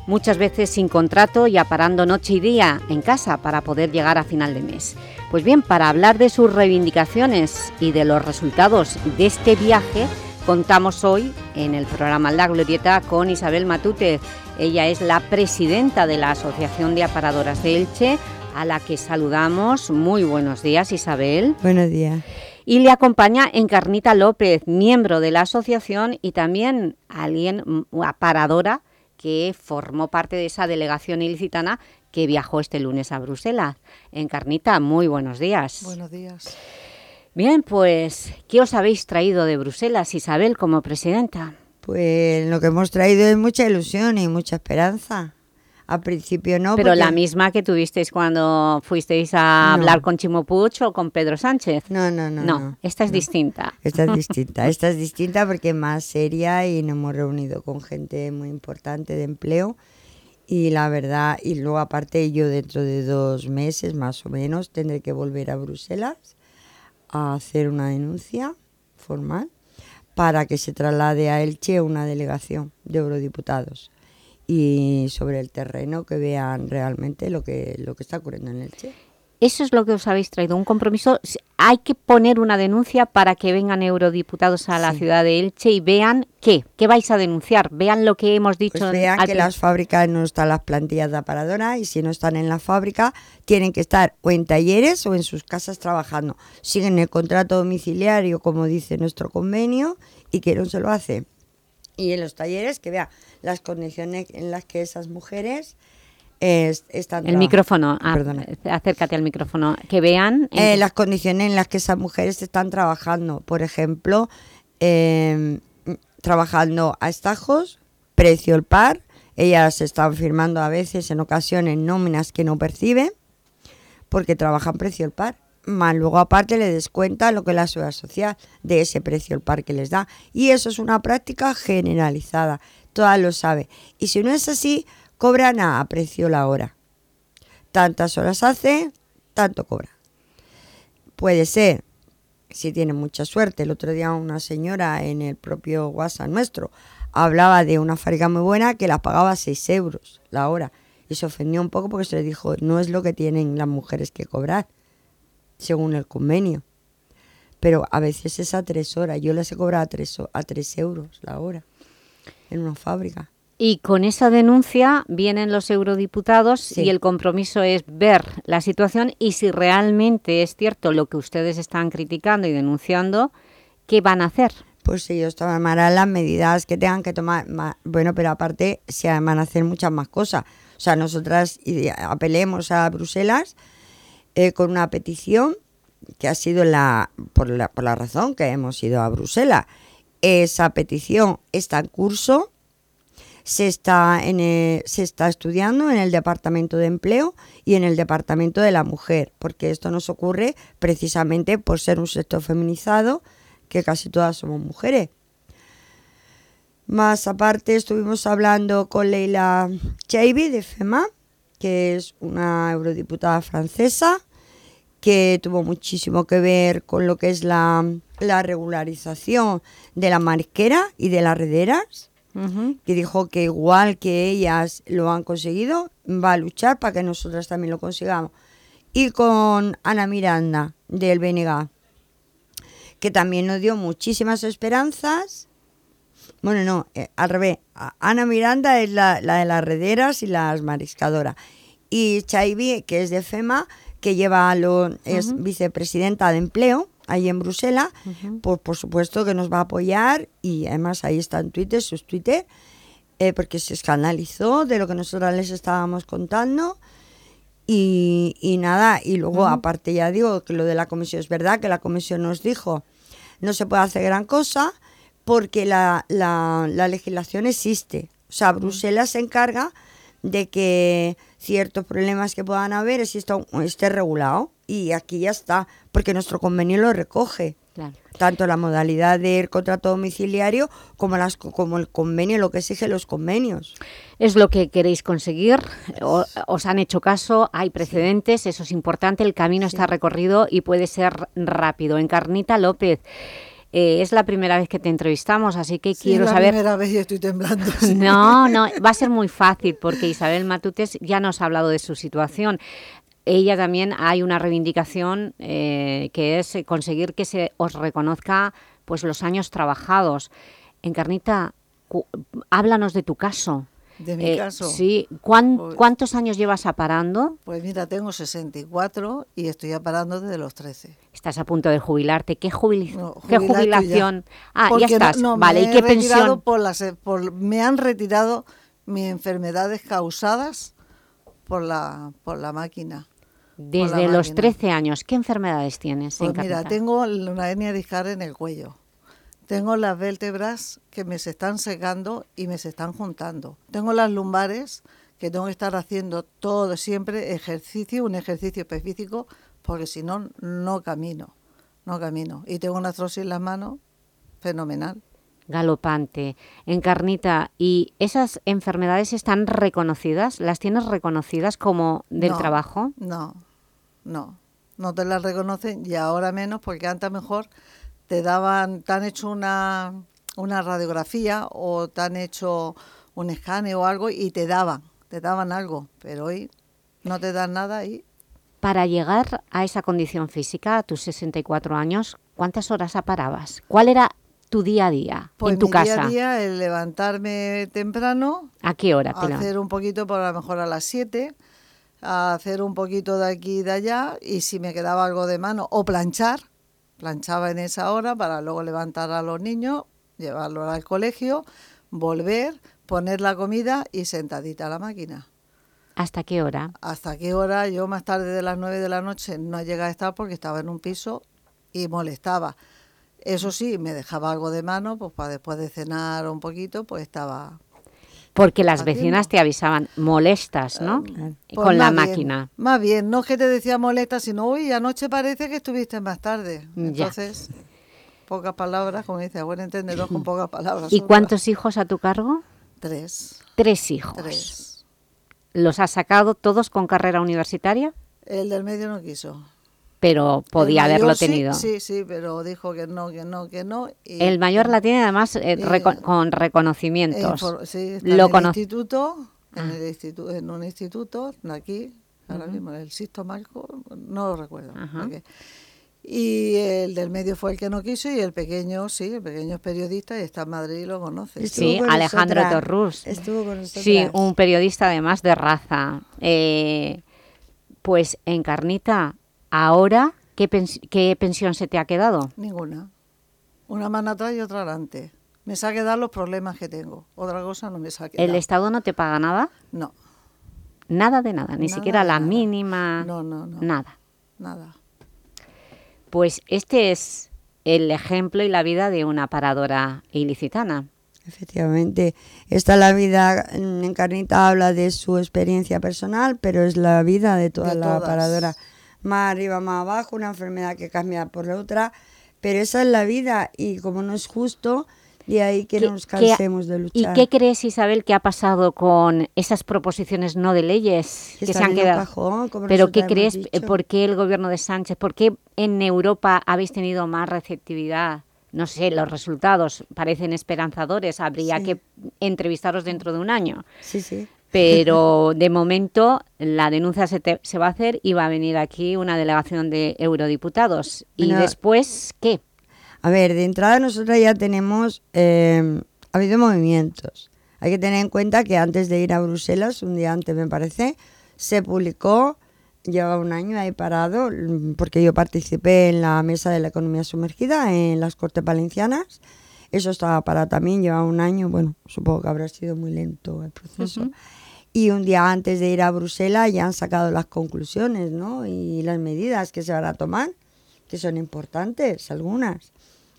Speaker 2: muchas veces sin contrato y aparando noche y día en casa para poder llegar a final de mes. Pues bien, para hablar de sus reivindicaciones y de los resultados de este viaje, contamos hoy en el programa La Glorieta con Isabel Matute. Ella es la presidenta de la Asociación de Aparadoras de Elche, a la que saludamos. Muy buenos días, Isabel.
Speaker 41: Buenos días.
Speaker 2: Y le acompaña Encarnita López, miembro de la asociación y también alguien mm, aparadora que formó parte de esa delegación ilicitana que viajó este lunes a Bruselas. Encarnita, muy buenos días.
Speaker 41: Buenos días.
Speaker 2: Bien, pues, ¿qué os habéis traído de Bruselas, Isabel, como presidenta?
Speaker 42: Pues lo que hemos traído es mucha ilusión y mucha esperanza. Al principio no.
Speaker 2: Pero
Speaker 42: porque-
Speaker 2: la misma que tuvisteis cuando fuisteis a
Speaker 42: No.
Speaker 2: hablar con Chimo Puig o con Pedro Sánchez.
Speaker 42: No, no, no.
Speaker 2: No, esta es distinta.
Speaker 42: Esta es distinta. Esta es distinta porque es más seria y nos hemos reunido con gente muy importante de empleo. Y la verdad, y luego aparte yo dentro de dos meses más o menos tendré que volver a Bruselas a hacer una denuncia formal para que se traslade a Elche una delegación de eurodiputados y sobre el terreno que vean realmente lo que, lo que está ocurriendo en Elche.
Speaker 2: Eso es lo que os habéis traído, un compromiso. Hay que poner una denuncia para que vengan eurodiputados a la ciudad de Elche y vean qué, qué vais a denunciar, vean lo que hemos dicho.
Speaker 42: Pues vean que las fábricas no están las plantillas de aparadora y si no están en la fábrica tienen que estar o en talleres o en sus casas trabajando. Siguen el contrato domiciliario como dice nuestro convenio y que no se lo hace. Y en los talleres que vean las condiciones en las que esas mujeres es- están
Speaker 2: El micrófono,
Speaker 42: Perdona.
Speaker 2: acércate al micrófono, que vean...
Speaker 42: Eh, las condiciones en las que esas mujeres están trabajando. Por ejemplo, eh, trabajando a estajos, precio el par. Ellas están firmando a veces, en ocasiones, nóminas que no perciben porque trabajan precio el par. Más luego aparte le descuenta lo que la seguridad social de ese precio el par que les da. Y eso es una práctica generalizada. Todas lo saben. Y si no es así, cobran a, a precio la hora. Tantas horas hace, tanto cobra. Puede ser, si tiene mucha suerte. El otro día una señora en el propio WhatsApp nuestro hablaba de una fábrica muy buena que la pagaba 6 euros la hora. Y se ofendió un poco porque se le dijo, no es lo que tienen las mujeres que cobrar, según el convenio. Pero a veces es a 3 horas. Yo les he cobrado a 3, a 3 euros la hora en una fábrica.
Speaker 2: Y con esa denuncia vienen los eurodiputados
Speaker 42: Sí.
Speaker 2: y el compromiso es ver la situación y si realmente es cierto lo que ustedes están criticando y denunciando, ¿qué van a hacer?
Speaker 42: Pues ellos tomarán las medidas que tengan que tomar. Ma- Bueno, pero aparte se van a hacer muchas más cosas. O sea, nosotras apelemos a Bruselas eh, con una petición que ha sido la por, la por la razón que hemos ido a Bruselas. Esa petición está en curso, se está, en el- se está estudiando en el Departamento de Empleo y en el Departamento de la Mujer, porque esto nos ocurre precisamente por ser un sector feminizado, que casi todas somos mujeres. Más aparte estuvimos hablando con Leila Chaibi de FEMA, que es una eurodiputada francesa, que tuvo muchísimo que ver con lo que es la, la regularización de la marisquera y de las rederas, que dijo que igual que ellas lo han conseguido, va a luchar para que nosotras también lo consigamos. Y con Ana Miranda del BNG, que también nos dio muchísimas esperanzas. Bueno, no, eh, al revés. Ana Miranda es la, la de las rederas y las mariscadoras. Y Chaibi, que es de FEMA, que lleva lo, es vicepresidenta de empleo ahí en Bruselas, pues por supuesto que nos va a apoyar y además ahí está en Twitter, sus Twitter, eh, porque se escandalizó de lo que nosotros les estábamos contando. Y, y nada, y luego aparte ya digo que lo de la comisión es verdad, que la comisión nos dijo no se puede hacer gran cosa porque la, la, la legislación existe. O sea, Bruselas se encarga de que ciertos problemas que puedan haber exista esté regulado y aquí ya está, porque nuestro convenio lo recoge.
Speaker 2: Claro.
Speaker 42: Tanto la modalidad del contrato domiciliario como, las, como el convenio, lo que exige los convenios.
Speaker 2: Es lo que queréis conseguir, o- os han hecho caso, hay precedentes, eso es importante, el camino está recorrido y puede ser rápido. Encarnita López, eh, es la primera vez que te entrevistamos, así que
Speaker 43: Sí,
Speaker 2: quiero
Speaker 43: la
Speaker 2: saber...
Speaker 43: primera vez y estoy temblando. sí.
Speaker 2: No, no, va a ser muy fácil porque Isabel Matutes ya nos ha hablado de su situación. Ella también hay una reivindicación eh, que es conseguir que se os reconozca pues los años trabajados. Encarnita, háblanos de tu caso.
Speaker 43: De mi
Speaker 2: Eh,
Speaker 43: caso.
Speaker 2: Sí, ¿Cuán-
Speaker 43: Pues-
Speaker 2: ¿cuántos años llevas aparando?
Speaker 43: Pues mira, tengo 64 y estoy aparando desde los 13.
Speaker 2: Estás a punto de jubilarte. ¿Qué, jubili- ¿qué
Speaker 43: Jubilar tú ya.
Speaker 2: jubilación? Ah,
Speaker 43: Porque
Speaker 2: ya
Speaker 43: no-
Speaker 2: estás.
Speaker 43: no,
Speaker 2: vale,
Speaker 43: me
Speaker 2: ¿y qué pensión?
Speaker 43: Por las, por- me han retirado mis enfermedades causadas por la, por la máquina.
Speaker 2: Desde los
Speaker 43: máquina.
Speaker 2: 13 años, ¿qué enfermedades tienes?
Speaker 43: Pues
Speaker 2: Encarnita?
Speaker 43: mira, tengo una hernia discal en el cuello. Tengo las vértebras que me se están secando y me se están juntando. Tengo las lumbares que tengo que estar haciendo todo siempre ejercicio, un ejercicio específico, porque si no, no camino, no camino. Y tengo una artrosis en las manos fenomenal.
Speaker 2: galopante, encarnita, ¿y esas enfermedades están reconocidas? ¿Las tienes reconocidas como del
Speaker 43: No,
Speaker 2: trabajo?
Speaker 43: No, no, no te las reconocen y ahora menos porque antes mejor te daban, te han hecho una, una radiografía o te han hecho un escane o algo y te daban, te daban algo, pero hoy no te dan nada y
Speaker 2: Para llegar a esa condición física, a tus 64 años, ¿cuántas horas aparabas? ¿Cuál era tu día a día
Speaker 43: pues
Speaker 2: en tu
Speaker 43: mi
Speaker 2: casa?
Speaker 43: día a día el levantarme temprano,
Speaker 2: ¿A qué hora? te
Speaker 43: hacer un poquito por a lo mejor a las 7, hacer un poquito de aquí y de allá y si me quedaba algo de mano o planchar, planchaba en esa hora para luego levantar a los niños, llevarlos al colegio, volver, poner la comida y sentadita a la máquina.
Speaker 2: ¿Hasta qué hora?
Speaker 43: ¿Hasta qué hora? Yo más tarde de las 9 de la noche no llegaba a estar porque estaba en un piso y molestaba. Eso sí, me dejaba algo de mano, pues para después de cenar un poquito, pues estaba
Speaker 2: Porque las vecinas te avisaban, molestas, ¿no?
Speaker 43: Pues
Speaker 2: Con la
Speaker 43: bien,
Speaker 2: máquina.
Speaker 43: más bien, no es que te decía molesta, sino, uy, anoche parece que estuviste más tarde.
Speaker 2: Ya.
Speaker 43: Entonces, pocas palabras, como dice, a buen entendedor con pocas palabras.
Speaker 2: ¿Y cuántos hijos a tu cargo?
Speaker 43: Tres.
Speaker 2: Tres hijos.
Speaker 43: Tres.
Speaker 2: ¿Los has sacado todos con carrera universitaria?
Speaker 43: El del medio no quiso.
Speaker 2: Pero podía haberlo
Speaker 43: sí,
Speaker 2: tenido.
Speaker 43: Sí, sí, pero dijo que no, que no, que no. y-
Speaker 2: El mayor la tiene además eh,
Speaker 43: y-
Speaker 2: reco- con
Speaker 43: Eh,
Speaker 2: reconocimientos.
Speaker 43: sí, está
Speaker 2: Lo
Speaker 43: en, el instituto, en,
Speaker 2: Ah.
Speaker 43: el instituto, en un instituto aquí, ahora
Speaker 2: Ujú.
Speaker 43: mismo, el Sisto Marco, no lo recuerdo. Porque- Y el del medio fue el que no quiso y el pequeño, sí, el pequeño es periodista y está en Madrid y lo conoce.
Speaker 2: Sí, Alejandro Torrús.
Speaker 42: Estuvo con nosotras.
Speaker 2: Sí, un periodista además de raza. Eh, pues, Encarnita, ahora, ¿qué, pens- ¿qué pensión se te ha quedado?
Speaker 43: Ninguna. Una mano atrás y otra adelante. Me sa quedar los problemas que tengo. Otra cosa no me sa quedar.
Speaker 2: ¿El Estado no te paga nada?
Speaker 43: No,
Speaker 2: Nada de nada, ni
Speaker 43: Nada
Speaker 2: siquiera la
Speaker 43: nada.
Speaker 2: mínima.
Speaker 43: No, no, no.
Speaker 2: Nada.
Speaker 43: nada.
Speaker 2: Pues este es el ejemplo y la vida de una paradora ilicitana.
Speaker 42: Efectivamente, esta la vida, Encarnita habla de su experiencia personal, pero es la vida de toda
Speaker 43: De
Speaker 42: la
Speaker 43: todas.
Speaker 42: paradora. Más arriba, más abajo, una enfermedad que cambia por la otra, pero esa es la vida y como no es justo, de ahí que
Speaker 2: ¿Qué-
Speaker 42: nos cansemos de
Speaker 2: ¿Y
Speaker 42: luchar.
Speaker 2: qué crees, Isabel, que ha pasado con esas proposiciones no de leyes
Speaker 42: Que
Speaker 2: que se han quedado?
Speaker 42: cajón,
Speaker 2: ¿Pero qué crees?
Speaker 42: dicho.
Speaker 2: ¿Por qué el gobierno de Sánchez? ¿Por qué en Europa habéis tenido más receptividad? No sé, los resultados parecen esperanzadores. Habría
Speaker 42: Sí.
Speaker 2: que entrevistaros dentro de un año.
Speaker 42: Sí, sí.
Speaker 2: Pero de momento la denuncia se, te- se va a hacer y va a venir aquí una delegación de eurodiputados. ¿Y
Speaker 42: Bueno,
Speaker 2: después qué?
Speaker 42: A ver, de entrada nosotros ya tenemos, eh, ha habido movimientos. Hay que tener en cuenta que antes de ir a Bruselas, un día antes me parece, se publicó, lleva un año ahí parado, mm, porque yo participé en la mesa de la economía sumergida en las Cortes Valencianas. Eso estaba parado también, lleva un año, bueno, supongo que habrá sido muy lento el proceso. Y un día antes de ir a Bruselas ya han sacado las conclusiones, ¿no? Y las medidas que se van a tomar, que son importantes, algunas.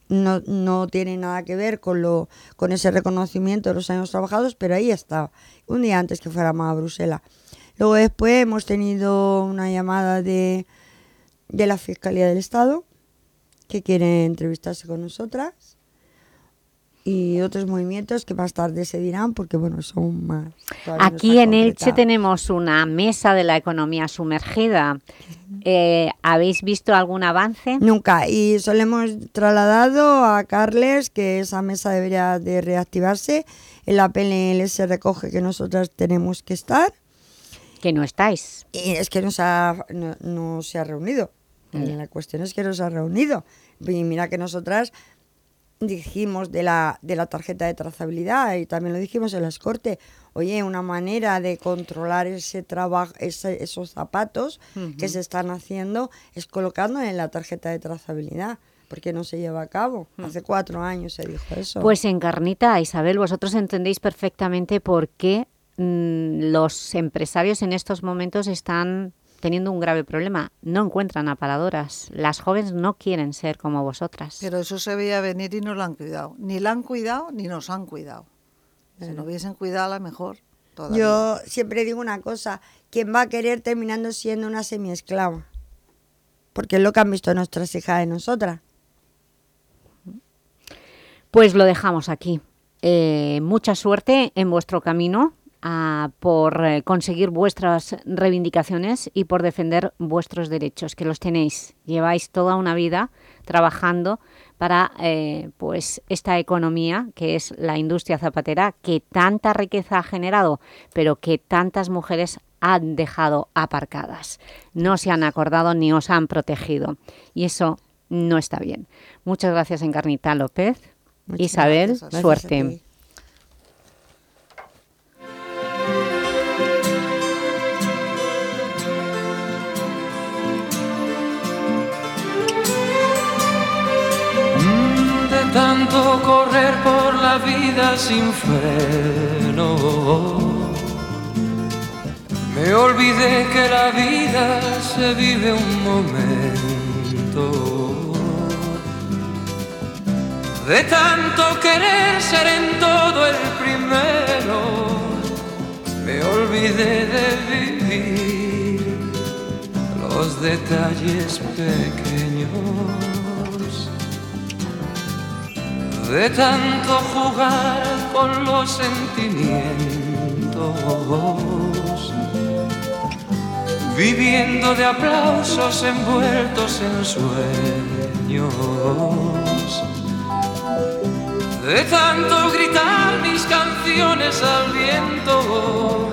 Speaker 42: No, no tiene nada que ver con, lo, con ese reconocimiento de los años trabajados, pero ahí está, un día antes que fuéramos a Bruselas. Luego después hemos tenido una llamada de, de la Fiscalía del Estado, que quiere entrevistarse con nosotras, y otros movimientos que más tarde se dirán, porque bueno, son más... no
Speaker 2: Aquí
Speaker 42: está
Speaker 2: en Elche tenemos una mesa de la economía sumergida. Eh, ¿Habéis visto algún avance?
Speaker 42: Nunca. Y solo hemos trasladado a Carles que esa mesa debería de reactivarse. En la PNL se recoge que nosotras tenemos que estar.
Speaker 2: Que no estáis.
Speaker 42: Y es que no se ha, no, no se ha reunido.
Speaker 2: Ya.
Speaker 42: La cuestión es que no se ha reunido. Y mira que nosotras dijimos de la, de la tarjeta de trazabilidad y también lo dijimos en las cortes. Oye, una manera de controlar ese trabajo, esos zapatos que se están haciendo es colocando en la tarjeta de trazabilidad, porque no se lleva a cabo. Hace cuatro años se dijo eso.
Speaker 2: Pues en Carnita, Isabel, vosotros entendéis perfectamente por qué mm, los empresarios en estos momentos están teniendo un grave problema. No encuentran aparadoras. Las jóvenes no quieren ser como vosotras.
Speaker 43: Pero eso se veía venir y no lo han cuidado. Ni la han cuidado ni nos han cuidado. Si nos hubiesen cuidado a lo mejor. todavía.
Speaker 42: Yo siempre digo una cosa, ¿quién va a querer terminando siendo una semiesclava? Porque es lo que han visto nuestras hijas de nosotras.
Speaker 2: Pues lo dejamos aquí. Eh, mucha suerte en vuestro camino ah, por eh, conseguir vuestras reivindicaciones y por defender vuestros derechos, que los tenéis. Lleváis toda una vida trabajando para eh, pues esta economía que es la industria zapatera, que tanta riqueza ha generado, pero que tantas mujeres han dejado aparcadas. No se han acordado ni os han protegido. Y eso no está bien. Muchas gracias, Encarnita López.
Speaker 42: Muchas
Speaker 2: Isabel,
Speaker 42: gracias. A
Speaker 2: suerte.
Speaker 16: Tanto correr por la vida sin freno. Me olvidé que la vida se vive un momento. De tanto querer ser en todo el primero, me olvidé de vivir los detalles pequeños de tanto jugar con los sentimientos, viviendo de aplausos envueltos en sueños, de tanto gritar mis canciones al viento,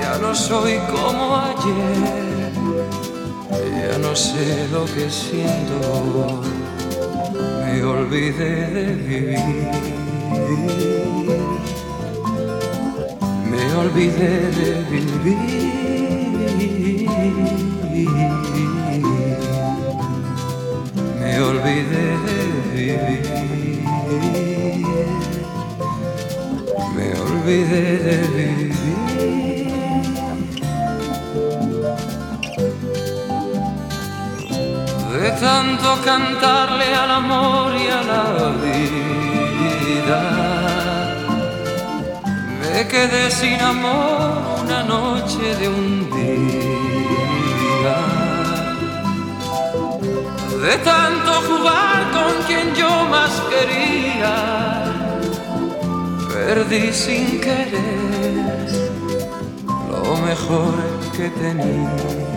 Speaker 16: ya no soy como ayer, ya no sé lo que siento me olvidé de vivir. Me olvidé de vivir. Me olvidé de vivir. Me olvidé de vivir. De tanto cantarle al amor y a la vida, me quedé sin amor una noche de un día. De tanto jugar con quien yo más quería, perdí sin querer lo mejor que tenía.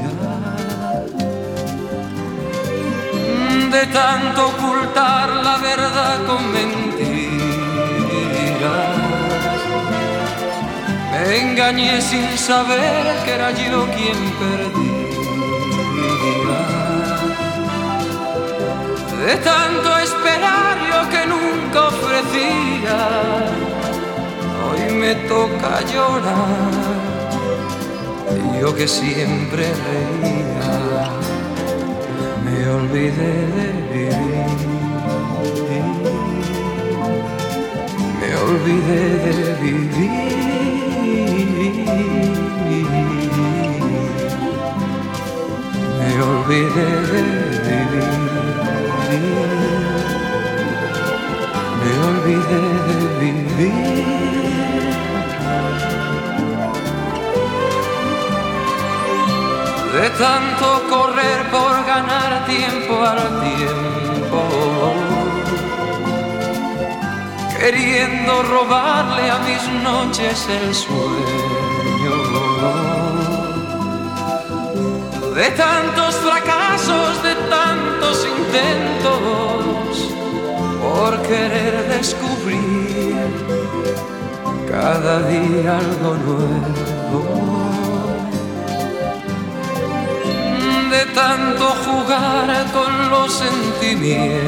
Speaker 16: De tanto ocultar la verdad con mentiras. Me engañé sin saber que era yo quien perdía. De tanto esperar yo que nunca ofrecía, hoy me toca llorar. Yo que siempre reía me olvidé de vivir. Me olvidé de vivir. Me olvidé de vivir. Me olvidé de vivir. De tanto correr por ganar tiempo al tiempo, queriendo robarle a mis noches el sueño, de tantos fracasos, de tantos intentos, por querer descubrir cada día algo nuevo. De tanto jugar con los sentimientos,